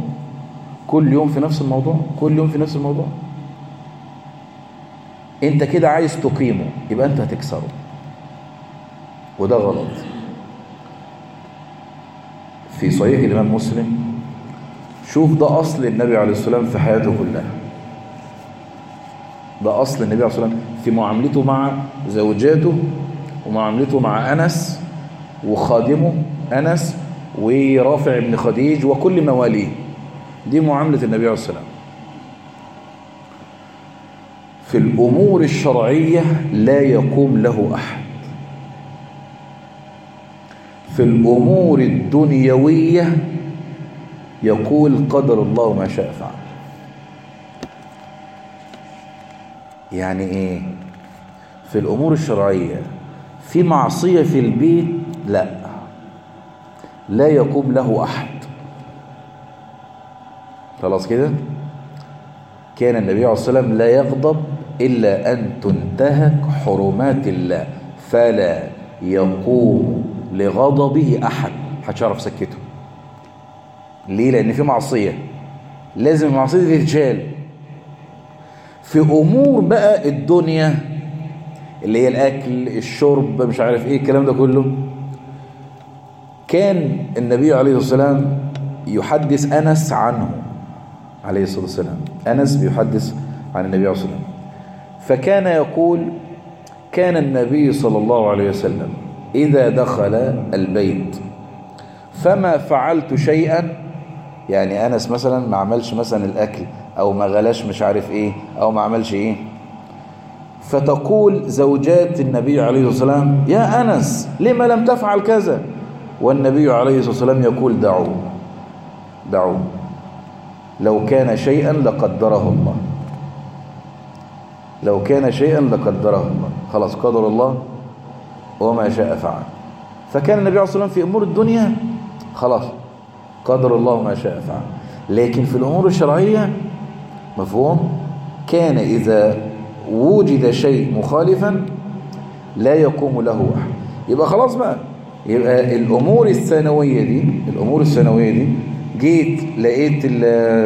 كل يوم في نفس الموضوع. كل يوم في نفس الموضوع. انت كده عايز تقيمه يبقى انت هتكسره. وده غلط. في صحيح الإمام مسلم شوف ده أصل النبي عليه الصلاة والسلام في حياته كلها. ده أصل النبي عليه الصلاة والسلام في معاملته مع زوجاته ومعاملته مع أنس وخادمه أنس ورافع بن خديج وكل مواليه. دي معاملة النبي عليه الصلاة والسلام. في الأمور الشرعية لا يقوم له أحد. في الأمور الدنيوية يقول قدر الله ما شاء فعل. يعني إيه؟ في الأمور الشرعية في معصية في البيت لا. لا يقوم له أحد. خلاص كده؟ كان النبي عليه الصلاة والسلام لا يغضب إلا أن تنتهك حرمات الله فلا يقوم لغضبه أحد. محدش يعرف سكته. ليه؟ لأن في معصية. لازم المعصية دي تتشال في أمور بقى الدنيا اللي هي الأكل الشرب مش عارف إيه الكلام ده كله. كان النبي عليه الصلاة والسلام يحدث أنس عنه. عليه الصلاة والسلام. أنس بيحدث عن النبي عليه الصلاة والسلام. فكان يقول كان النبي صلى الله عليه وسلم إذا دخل البيت فما فعلت شيئا؟ يعني أنس مثلا ما عملش مثلا الأكل أو ما غلاش مش عارف إيه أو ما عملش إيه؟ فتقول زوجات النبي عليه الصلاة والسلام يا أنس لما لم تفعل كذا؟ والنبي عليه الصلاة والسلام يقول دعوه دعوه لو كان شيئا لقدره الله. لو كان شيئا لقدره. الله خلاص قدر الله وما شاء فعل. فكان النبي عليه الصلاة والسلام في أمور الدنيا خلاص قدر الله ما شاء فعل. لكن في الأمور الشرعية مفهوم كان إذا وجد شيء مخالفا لا يقوم له أحد. يبقى خلاص بقى. يبقى الأمور الثانوية دي الأمور الثانوية دي جيت لقيت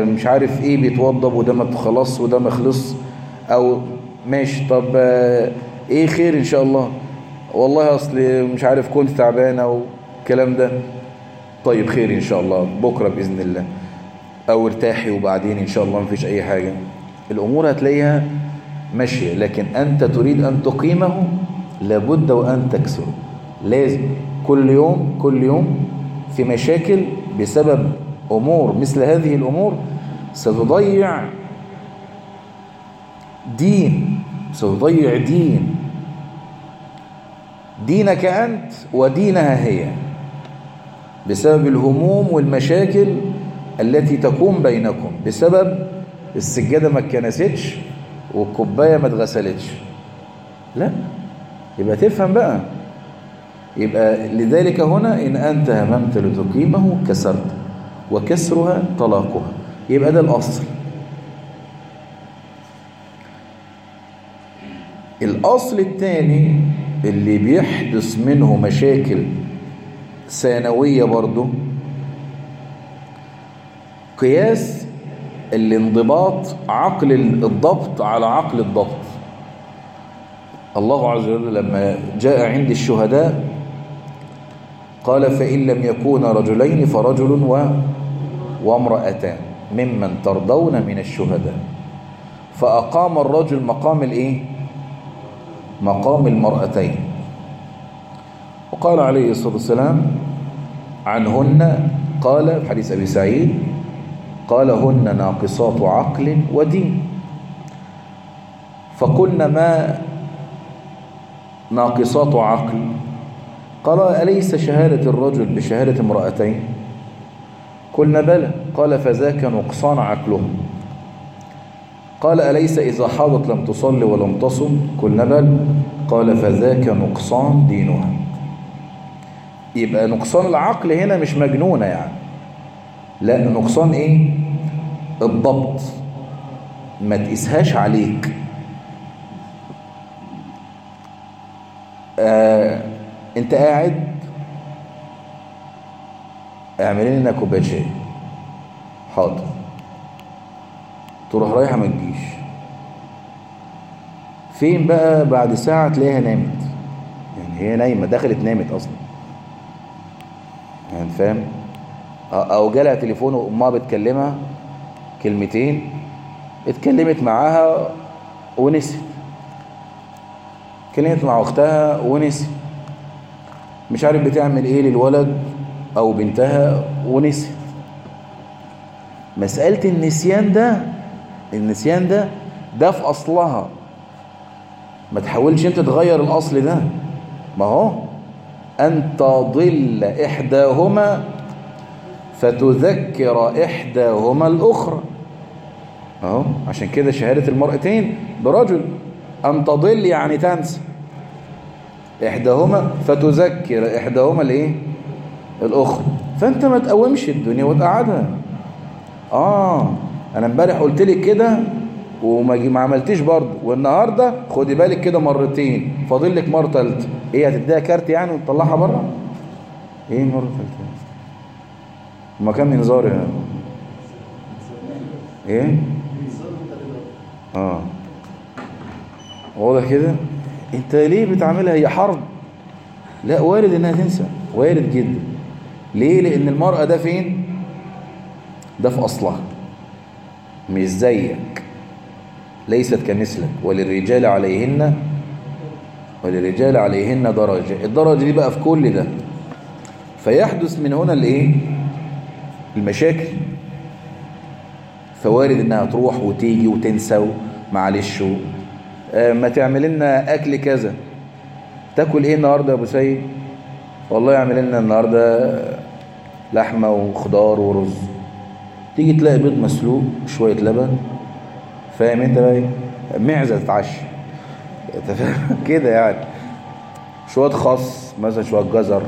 مش عارف إيه بيتوضب وده ما خلص وده ما خلص أو ماشي. طب إيه خير إن شاء الله؟ والله أصل مش عارف كنت تعبان أو الكلام ده. طيب خير إن شاء الله. بكرة بإذن الله. أو ارتاحي وبعدين إن شاء الله مفيش أي حاجة. الأمور هتلاقيها ماشية لكن أنت تريد أن تقيمه لابد وأن تكسره. لازم كل يوم كل يوم في مشاكل بسبب أمور مثل هذه الأمور ستضيع دين. ستضيع دين. دينك أنت ودينها هي. بسبب الهموم والمشاكل التي تقوم بينكم. بسبب السجادة ما اتكنستش والكوباية ما اتغسلتش. لا. يبقى تفهم بقى. يبقى لذلك هنا إن أنت هممت لتقيمه كسرت وكسرها طلاقها. يبقى ده الأصل. الأصل الثاني اللي بيحدث منه مشاكل ثانوية برضو قياس الانضباط عقل الضبط على عقل الضبط الله عز وجل لما جاء عند الشهداء قال فإن لم يكون رجلين فرجل و... وامرأتان ممن ترضون من الشهداء فأقام الرجل مقام الإيه؟ مقام المرأتين. وقال عليه الصلاة والسلام عنهن قال في حديث أبي سعيد قال هن ناقصات عقل ودين. فقلنا ما ناقصات عقل؟ قال أليس شهادة الرجل بشهادة امرأتين؟ قلنا بلى. قال فذاك نقصان عقلهم. قال أليس إذا حاضت لم تصلي ولم تصم؟ قلنا بل. قال فذاك نقصان دينها. يبقى نقصان العقل هنا مش مجنونة يعني. لا نقصان إيه؟ الضبط. ما تقيسهاش عليك. آه أنت قاعد اعمل لنا كوبايه شاي حاضر. تروح رايحة ما تجيش. فين بقى بعد ساعة تلاقيها نامت؟ يعني هي نايمة دخلت نامت أصلا. يعني فاهم؟ أو جالها تليفون وأمها بتكلمها كلمتين اتكلمت معاها ونسيت. اتكلمت مع أختها ونسيت. مش عارف بتعمل إيه للولد أو بنتها ونسيت. مسألة النسيان ده النسيان ده ده في أصلها. ما تحاولش أنت تغير الأصل ده. ما هو أن تضل إحداهما فتذكر إحداهما الأخرى. أهو عشان كده شهادة المرأتين برجل. أن تضل يعني تنسى إحداهما فتذكر إحداهما الإيه؟ الأخرى. فأنت ما تقومش الدنيا وتقعدها. آه. أنا امبارح قلت لك كده وما عملتيش برضه والنهارده خدي بالك كده مرتين فاضل لك مرة ثالثه إيه هتديها كارت يعني وتطلعها بره؟ إيه مره ثالثه ما كان انذار يعني إيه؟ آه. واضح كده؟ انت ليه بتعملها؟ هي حرب. لا وارد إنها تنسى وارد جدا. ليه؟ لأن المرأة ده فين؟ ده في أصلها. مش زيك. ليست كمثلك. وللرجال عليهن وللرجال عليهن درجة. الدرجة دي بقى في كل ده. فيحدث من هنا الإيه؟ المشاكل. فوارد إنها تروح وتيجي وتنسى معلش آه ما تعمل لنا أكل كذا. تاكل إيه النهارده يا أبو سيد؟ والله يعمل لنا النهارده لحمة وخضار ورز. تيجي تلاقي بيض مسلوق شوية لبن. فاهم انت بقى معزة تتعشى. <laughs> كده يعني. شوية خس مثلا شوية جزر.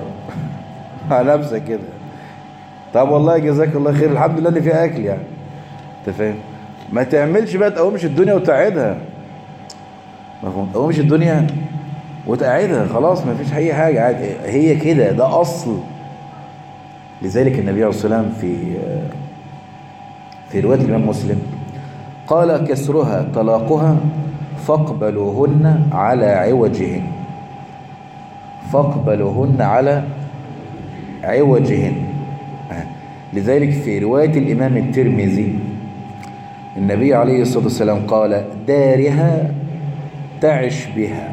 <laughs> على نفسك كده. طب والله جزاك الله خير. الحمد لله ان في أكل يعني. انت فاهم؟ ما تعملش بقى تقومش الدنيا وتقعدها مفهوم تقومش الدنيا وتقعدها خلاص ما فيش أي حاجة. عادي. هي كده. ده أصل. لذلك النبي عليه الصلاة والسلام في في رواية الإمام مسلم قال كسرها طلاقها فاقبلوهن على عوجهن. فاقبلوهن على عوجهن. لذلك في رواية الإمام الترمذي النبي عليه الصلاة والسلام قال دارها تعش بها.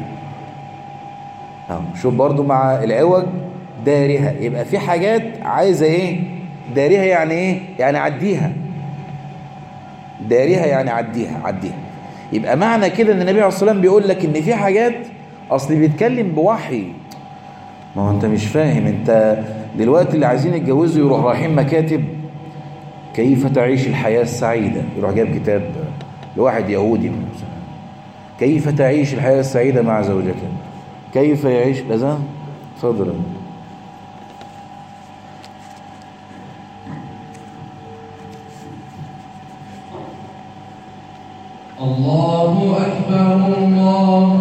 شوف برضو مع العوج دارها. يبقى في حاجات عايزة إيه؟ دارها يعني إيه؟ يعني عديها. دارها يعني عديها عديها. يبقى معنى كده إن النبي عليه الصلاة والسلام بيقول لك إن في حاجات أصل بيتكلم بوحي. ما هو أنت مش فاهم أنت دلوقتي اللي عايزين يتجوزوا يروح رايحين مكاتب كيف تعيش الحياة السعيدة؟ يروح جايب كتاب لواحد يهودي مثلا. كيف تعيش الحياة السعيدة مع زوجك؟ كيف يعيش؟ لذا تفضل الله أكبر الله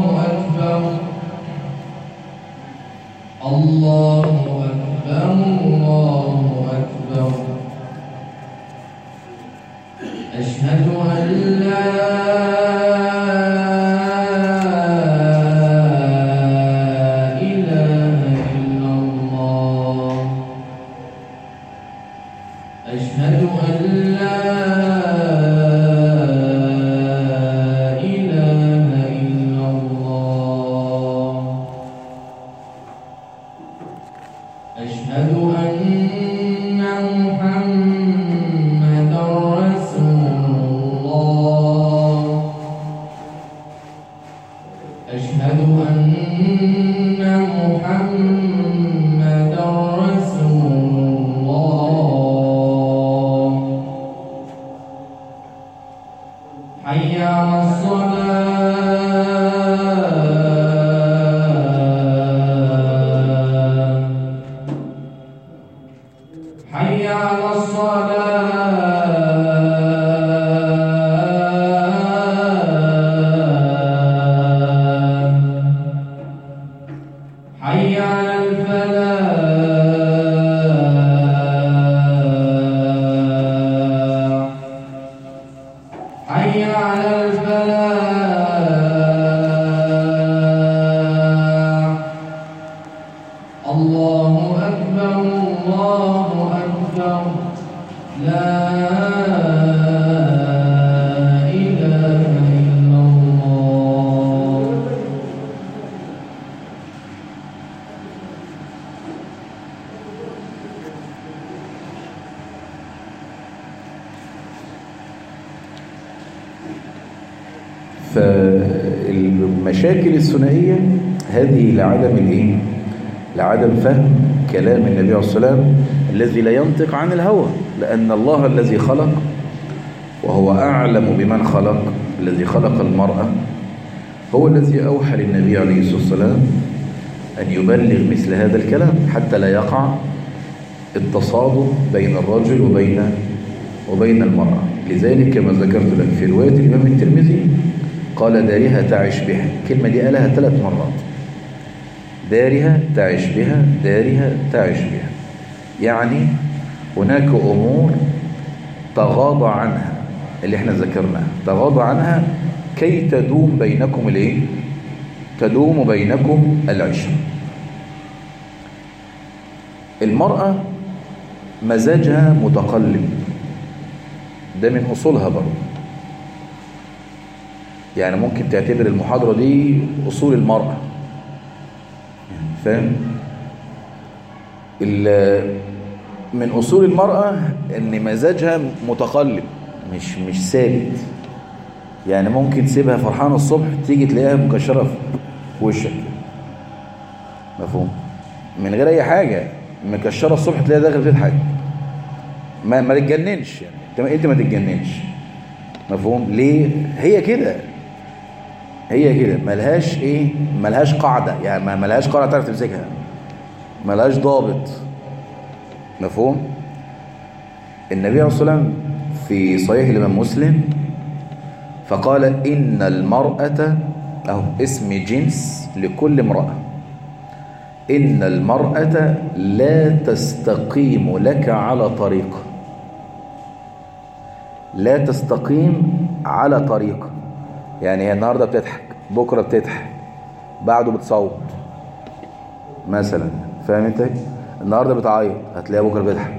فالمشاكل الثنائية هذه لعدم الإيه؟ لعدم فهم كلام النبي عليه والسلام الذي لا ينطق عن الهوى لأن الله الذي خلق وهو أعلم بمن خلق الذي خلق المرأة هو الذي أوحى للنبي عليه الصلاة والسلام أن يبلغ مثل هذا الكلام حتى لا يقع التصادم بين الرجل وبين وبين المرأة. لذلك كما ذكرت لك في رواية الإمام الترمذي قال دارها تعش بها. الكلمة دي قالها ثلاث مرات. دارها تعش بها دارها تعش بها. يعني هناك أمور تغاضى عنها اللي إحنا ذكرناها. تغاضى عنها كي تدوم بينكم الإيه؟ تدوم بينكم العشره المرأة مزاجها متقلب. ده من أصولها برضه. يعني ممكن تعتبر المحاضرة دي أصول المرأة. يعني فاهم من أصول المرأة أن مزاجها متقلب مش مش ثابت. يعني ممكن تسيبها فرحانة الصبح تيجي تلاقيها مكشرة في وشك. مفهوم؟ من غير أي حاجة مكشرة الصبح تلاقيها داخل تضحك ما ما تتجننش يعني. أنت ما تتجننش. مفهوم؟ ليه؟ هي كده. هي كده ملهاش إيه؟ ملهاش قاعدة يعني ملهاش قاعدة تعرف تمسكها. ملهاش ضابط. مفهوم؟ النبي عليه الصلاة في صحيح الإمام مسلم فقال إن المرأة أهو اسم جنس لكل امرأة. إن المرأة لا تستقيم لك على طريق. لا تستقيم على طريق. يعني هي النهارده بتضحك بكره بتضحك بعده بتصوت مثلا فاهم انت؟ النهارده بتعيط هتلاقيها بكره بتضحك.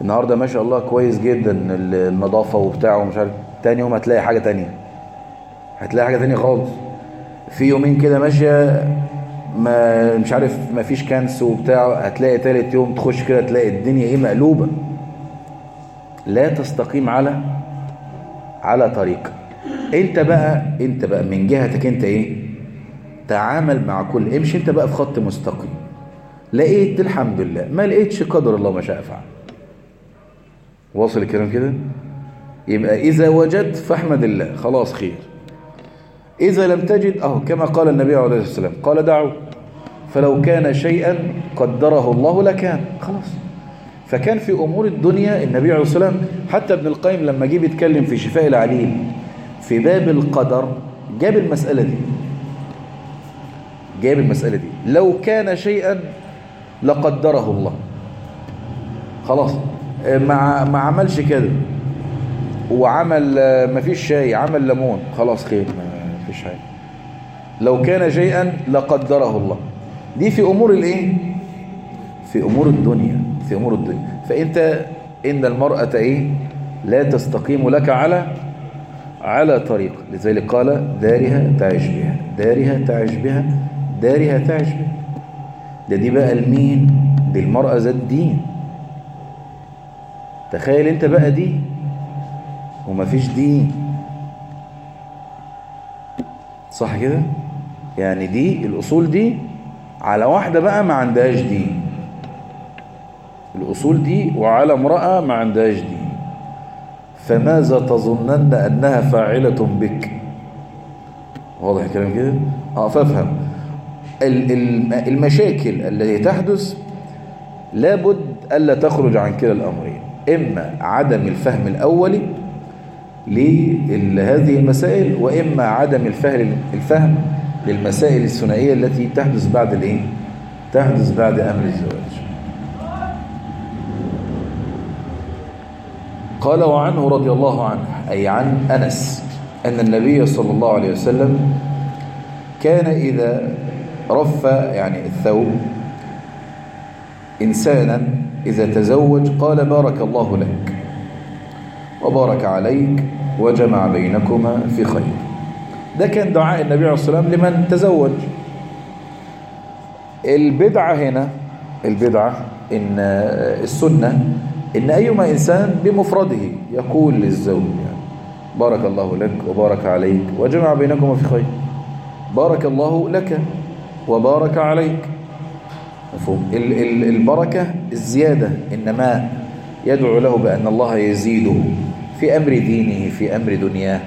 النهارده ما شاء الله كويس جدا النظافة وبتاع ومش عارف تاني يوم هتلاقي حاجة تانية. هتلاقي حاجة تانية خالص. في يومين كده ماشية ما مش عارف ما فيش كنس وبتاع هتلاقي تالت يوم تخش كده تلاقي الدنيا إيه مقلوبة. لا تستقيم على على طريق انت بقى انت بقى من جهتك انت إيه؟ تعامل مع كل امشي انت بقى في خط مستقيم. لقيت الحمد لله ما لقيتش قدر الله ما شاء فعل. واصل الكلام كده؟ يبقى إذا وجدت فاحمد الله خلاص خير. إذا لم تجد أهو كما قال النبي عليه الصلاة والسلام قال دعوا. فلو كان شيئا قدره الله لكان خلاص. فكان في أمور الدنيا النبي عليه الصلاة والسلام حتى ابن القيم لما جه بيتكلم في شفاء العليل في باب القدر جاب المسألة دي. جاب المسألة دي. لو كان شيئا لقدره الله. خلاص. ما ما عملش كده. وعمل ما فيش شاي عمل ليمون. خلاص خير ما فيش حاجة. لو كان شيئا لقدره الله. دي في أمور الإيه؟ في أمور الدنيا. في أمور الدنيا. فأنت إن المرأة إيه؟ لا تستقيم لك على على طريق. لذلك قال دارها تعيش بها. دارها تعيش بها. دارها تعيش بها. ده دي بقى المين. دي المرأة ذات دين. تخيل انت بقى دي. ومفيش دين. صح كده؟ يعني دي الأصول دي على واحدة بقى ما عندهاش دين. الأصول دي وعلى امرأة ما عندهاش دين. فماذا تظنن أنها فاعلة بك؟ واضح الكلام كده؟ آه فافهم. ال- ال- المشاكل التي تحدث لابد ألا تخرج عن كلا الأمرين. إما عدم الفهم الأولي لهذه المسائل وإما عدم الفهم للمسائل الثنائية التي تحدث بعد الإيه؟ تحدث بعد أمر الزواج. قال وعنه رضي الله عنه أي عن أنس أن النبي صلى الله عليه وسلم كان إذا رف يعني الثوب إنسانا إذا تزوج قال بارك الله لك وبارك عليك وجمع بينكما في خير. ده كان دعاء النبي عليه الصلاة والسلام لمن تزوج. البدعة هنا البدعة إن السنة إن أيما إنسان بمفرده يقول للزوج يعني بارك الله لك وبارك عليك وجمع بينكما في خير. بارك الله لك وبارك عليك. مفهوم؟ ال- ال- البركة الزيادة إنما يدعو له بأن الله يزيده في أمر دينه في أمر دنياه.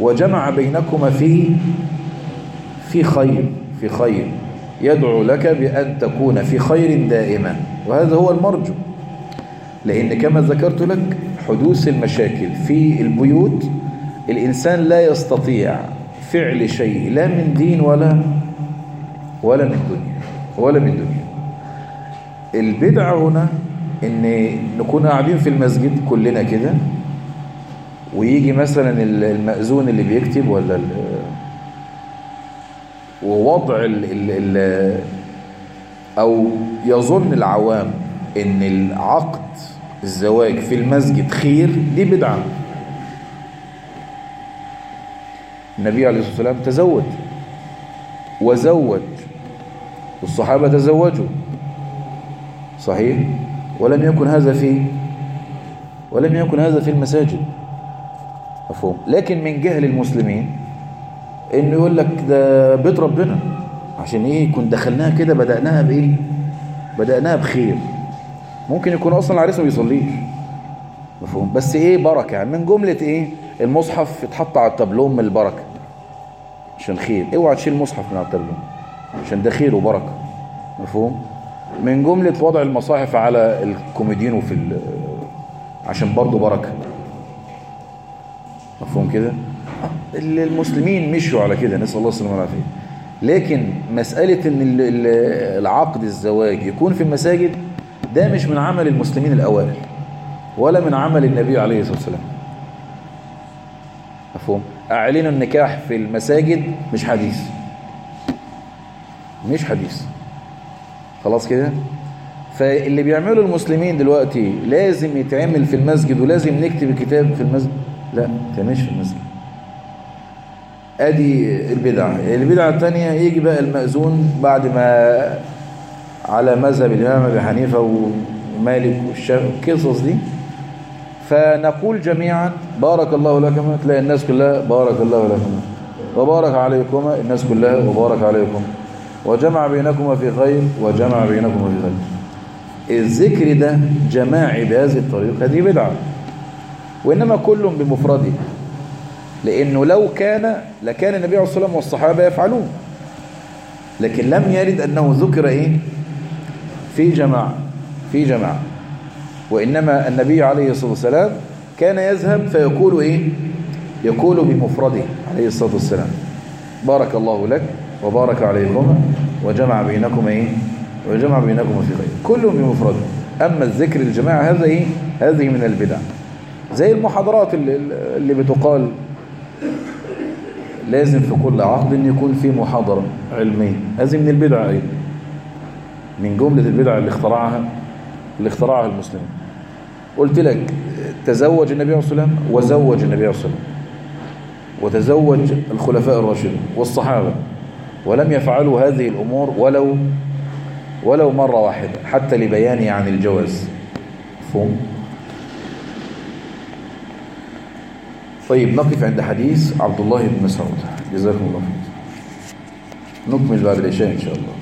وجمع بينكما في في خير في خير. يدعو لك بأن تكون في خير دائما. وهذا هو المرجو. لأن كما ذكرت لك حدوث المشاكل في البيوت الإنسان لا يستطيع فعل شيء لا من دين ولا ولا من دنيا ولا من دنيا. البدعة هنا إن نكون قاعدين في المسجد كلنا كده ويجي مثلا المأذون اللي بيكتب ولا ووضع ال ال ال أو يظن العوام إن العقد الزواج في المسجد خير دي بدعة. النبي عليه الصلاة والسلام تزوج وزوج والصحابة تزوجوا. صحيح؟ ولم يكن هذا في ولم يكن هذا في المساجد. مفهوم. لكن من جهل المسلمين إنه يقول لك ده بيت ربنا عشان إيه؟ كنت دخلناها كده بدأناها بإيه؟ بدأناها بخير. ممكن يكون أصلا العريس ما بيصليش. مفهوم؟ بس إيه بركة يعني؟ من جملة إيه؟ المصحف يتحط على التابلوم من البركة. عشان خير. اوعى تشيل المصحف من على التابلوم. عشان ده خير وبركة. مفهوم؟ من جملة وضع المصاحف على الكوميديين وفي عشان برضه بركة. مفهوم كده؟ ال- المسلمين مشوا على كده نسأل الله السلامة والعافية. لكن مسألة إن ال- ال- العقد الزواج يكون في المساجد ده مش من عمل المسلمين الأوائل ولا من عمل النبي عليه الصلاة والسلام. مفهوم؟ اعلنوا النكاح في المساجد مش حديث. مش حديث. خلاص كده؟ فاللي بيعمله المسلمين دلوقتي لازم يتعمل في المسجد ولازم نكتب الكتاب في المسجد؟ لا ما تعملش في المسجد. أدي البدعة. البدعة الثانية يجي بقى المأذون بعد ما على مذهب الإمام أبي حنيفة ومالك والشافعي القصص دي. فنقول جميعا بارك الله لكما تلاقي الناس كلها بارك الله لكما وبارك عليكما الناس كلها وبارك عليكم. وجمع بينكما في خير وجمع بينكما في خير. الذكر ده جماعي بهذه الطريقة دي بدعة. وإنما كل بمفرده. لأنه لو كان لكان النبي عليه الصلاة والسلام والصحابة يفعلون. لكن لم يرد أنه ذكر إيه؟ في جماعة في جماعة. وإنما النبي عليه الصلاة والسلام كان يذهب فيقول إيه؟ يقول بمفرده عليه الصلاة والسلام بارك الله لك وبارك عليكم وجمع بينكم إيه؟ وجمع بينكم في خير. كل بمفرده. أما الذكر الجماعة هذا إيه؟ هذه من البدع. زي المحاضرات اللي, اللي بتقال لازم في كل عقد يكون في محاضرة علمية. هذه من البدع أيضا. من جملة البدع اللي اخترعها اللي اخترعها المسلمين قلت لك تزوج النبي عليه الصلاة وزوج النبي عليه الصلاة وتزوج الخلفاء الراشدين والصحابة. ولم يفعلوا هذه الأمور ولو ولو مرة واحدة حتى لبيان عن الجواز. مفهوم؟ طيب نقف عند حديث عبد الله بن مسعود. جزاكم الله خير نكمل بعد العشاء إن شاء الله.